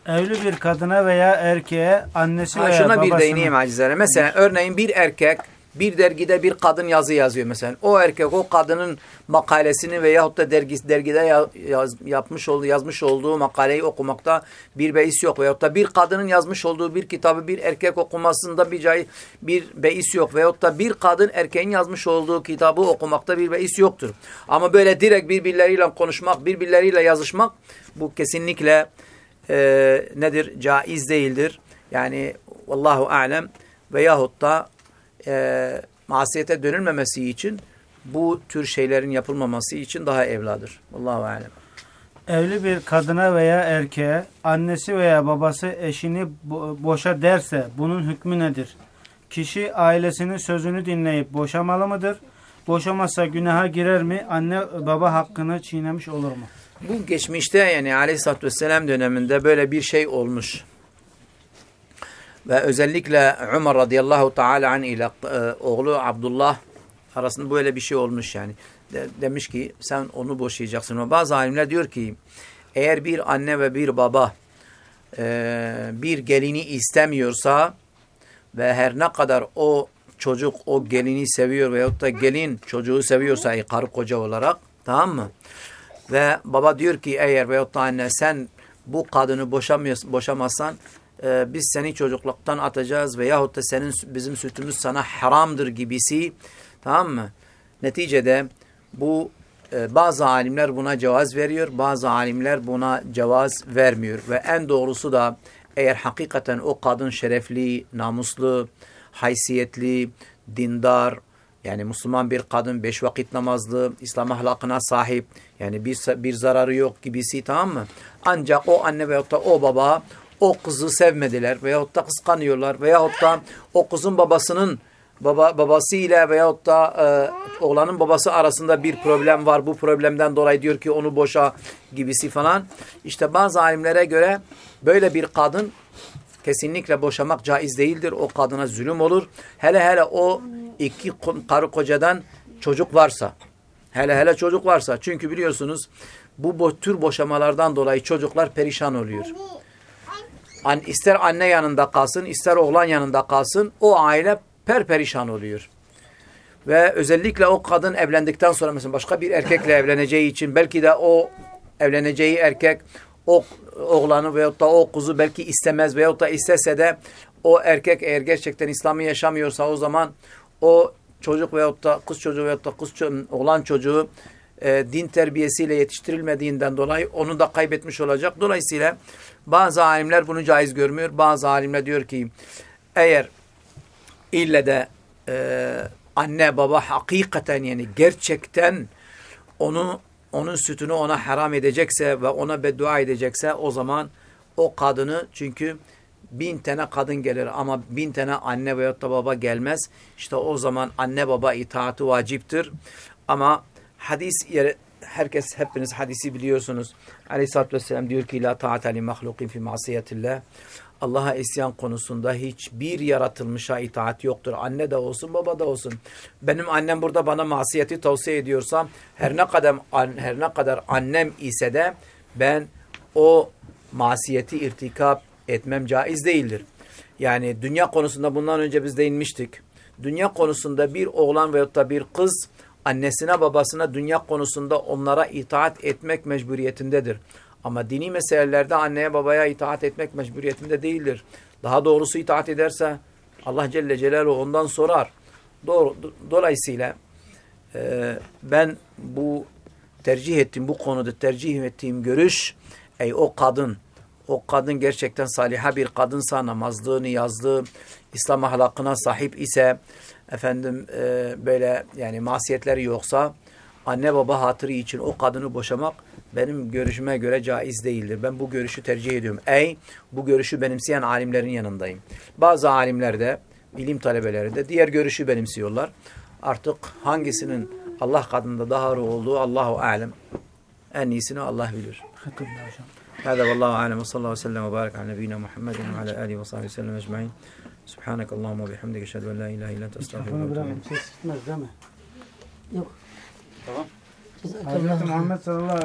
Evli bir kadına veya erkeğe annesi Ha, veya şuna bir değineyim acizlere. Mesela örneğin bir erkek bir dergide bir kadın yazı yazıyor mesela. O erkek o kadının makalesini veyahut da dergi, dergide ya- yaz, yapmış olduğu, yazmış olduğu makaleyi okumakta bir beis yok. Veyahut da bir kadının yazmış olduğu bir kitabı bir erkek okumasında bir cay, bir beis yok. Veyahut da bir kadın erkeğin yazmış olduğu kitabı okumakta bir beis yoktur. Ama böyle direkt birbirleriyle konuşmak, birbirleriyle yazışmak bu kesinlikle e, nedir? Caiz değildir. Yani vallahu alem veyahut da e, masiyete dönülmemesi için bu tür şeylerin yapılmaması için daha evladır. Allahu alem. Evli bir kadına veya erkeğe annesi veya babası eşini bo- boşa derse bunun hükmü nedir? Kişi ailesinin sözünü dinleyip boşamalı mıdır? Boşamazsa günaha girer mi? Anne baba hakkını çiğnemiş olur mu? Bu geçmişte yani aleyhissalatü vesselam döneminde böyle bir şey olmuş. Ve özellikle Ömer radıyallahu teala an ile e, oğlu Abdullah arasında böyle bir şey olmuş yani. De- demiş ki sen onu boşayacaksın. Ama bazı alimler diyor ki eğer bir anne ve bir baba e, bir gelini istemiyorsa ve her ne kadar o çocuk o gelini seviyor veyahut da gelin çocuğu seviyorsa e, karı koca olarak tamam mı? Ve baba diyor ki eğer veyahut da anne sen bu kadını boşamıyorsun, boşamazsan e, biz seni çocukluktan atacağız veyahut da senin bizim sütümüz sana haramdır gibisi tamam mı? Neticede bu e, bazı alimler buna cevaz veriyor, bazı alimler buna cevaz vermiyor ve en doğrusu da eğer hakikaten o kadın şerefli, namuslu, haysiyetli, dindar, yani Müslüman bir kadın beş vakit namazlı, İslam ahlakına sahip, yani bir, bir zararı yok gibisi tamam mı? Ancak o anne veyahut da o baba o kızı sevmediler veyahut da kıskanıyorlar veyahut da o kızın babasının baba babasıyla veyahut da e, oğlanın babası arasında bir problem var. Bu problemden dolayı diyor ki onu boşa gibisi falan. İşte bazı alimlere göre böyle bir kadın kesinlikle boşamak caiz değildir. O kadına zulüm olur. Hele hele o iki karı kocadan çocuk varsa. Hele hele çocuk varsa. Çünkü biliyorsunuz bu tür boşamalardan dolayı çocuklar perişan oluyor. An, ister anne yanında kalsın, ister oğlan yanında kalsın o aile perperişan oluyor. Ve özellikle o kadın evlendikten sonra mesela başka bir erkekle evleneceği için belki de o evleneceği erkek o oğlanı veyahut da o kuzu belki istemez veyahut da istese de o erkek eğer gerçekten İslam'ı yaşamıyorsa o zaman o çocuk veyahut da kız çocuğu veyahut da kız oğlan çocuğu e, din terbiyesiyle yetiştirilmediğinden dolayı onu da kaybetmiş olacak. Dolayısıyla bazı alimler bunu caiz görmüyor. Bazı alimler diyor ki eğer ille de e, anne baba hakikaten yani gerçekten onu onun sütünü ona haram edecekse ve ona beddua edecekse o zaman o kadını çünkü bin tane kadın gelir ama bin tane anne veyahut da baba gelmez. İşte o zaman anne baba itaati vaciptir. Ama hadis yeri herkes hepiniz hadisi biliyorsunuz. Aleyhisselatü Vesselam diyor ki la ta'ata li mahlukin fi masiyetillah. Allah'a isyan konusunda hiçbir yaratılmışa itaat yoktur. Anne de olsun, baba da olsun. Benim annem burada bana masiyeti tavsiye ediyorsam her ne kadar her ne kadar annem ise de ben o masiyeti irtikap etmem caiz değildir. Yani dünya konusunda bundan önce biz değinmiştik. Dünya konusunda bir oğlan veyahut da bir kız annesine babasına dünya konusunda onlara itaat etmek mecburiyetindedir. Ama dini meselelerde anneye babaya itaat etmek mecburiyetinde değildir. Daha doğrusu itaat ederse Allah Celle Celaluhu ondan sorar. Doğru, dolayısıyla e, ben bu tercih ettiğim bu konuda tercih ettiğim görüş ey o kadın o kadın gerçekten saliha bir kadınsa namazlı, niyazlı, İslam ahlakına sahip ise efendim e, böyle yani masiyetleri yoksa anne baba hatırı için o kadını boşamak benim görüşüme göre caiz değildir. Ben bu görüşü tercih ediyorum. Ey bu görüşü benimseyen alimlerin yanındayım. Bazı alimler de ilim talebeleri de diğer görüşü benimsiyorlar. Artık hangisinin Allah katında daha doğru olduğu Allahu alem. En iyisini Allah bilir. Hakkında hocam. Hadi vallahu alem sallallahu aleyhi ve sellem ve barik ala nebiyina Muhammedin ve ala alihi ve sahbihi sellem ecmaîn. Subhanak Allahumma bihamdik eşhedü en la ilahe illa ente estağfurullah. Mikrofonu bırakın şey ses gitmez değil mi? Yok. Tamam. Hazreti Muhammed sallallahu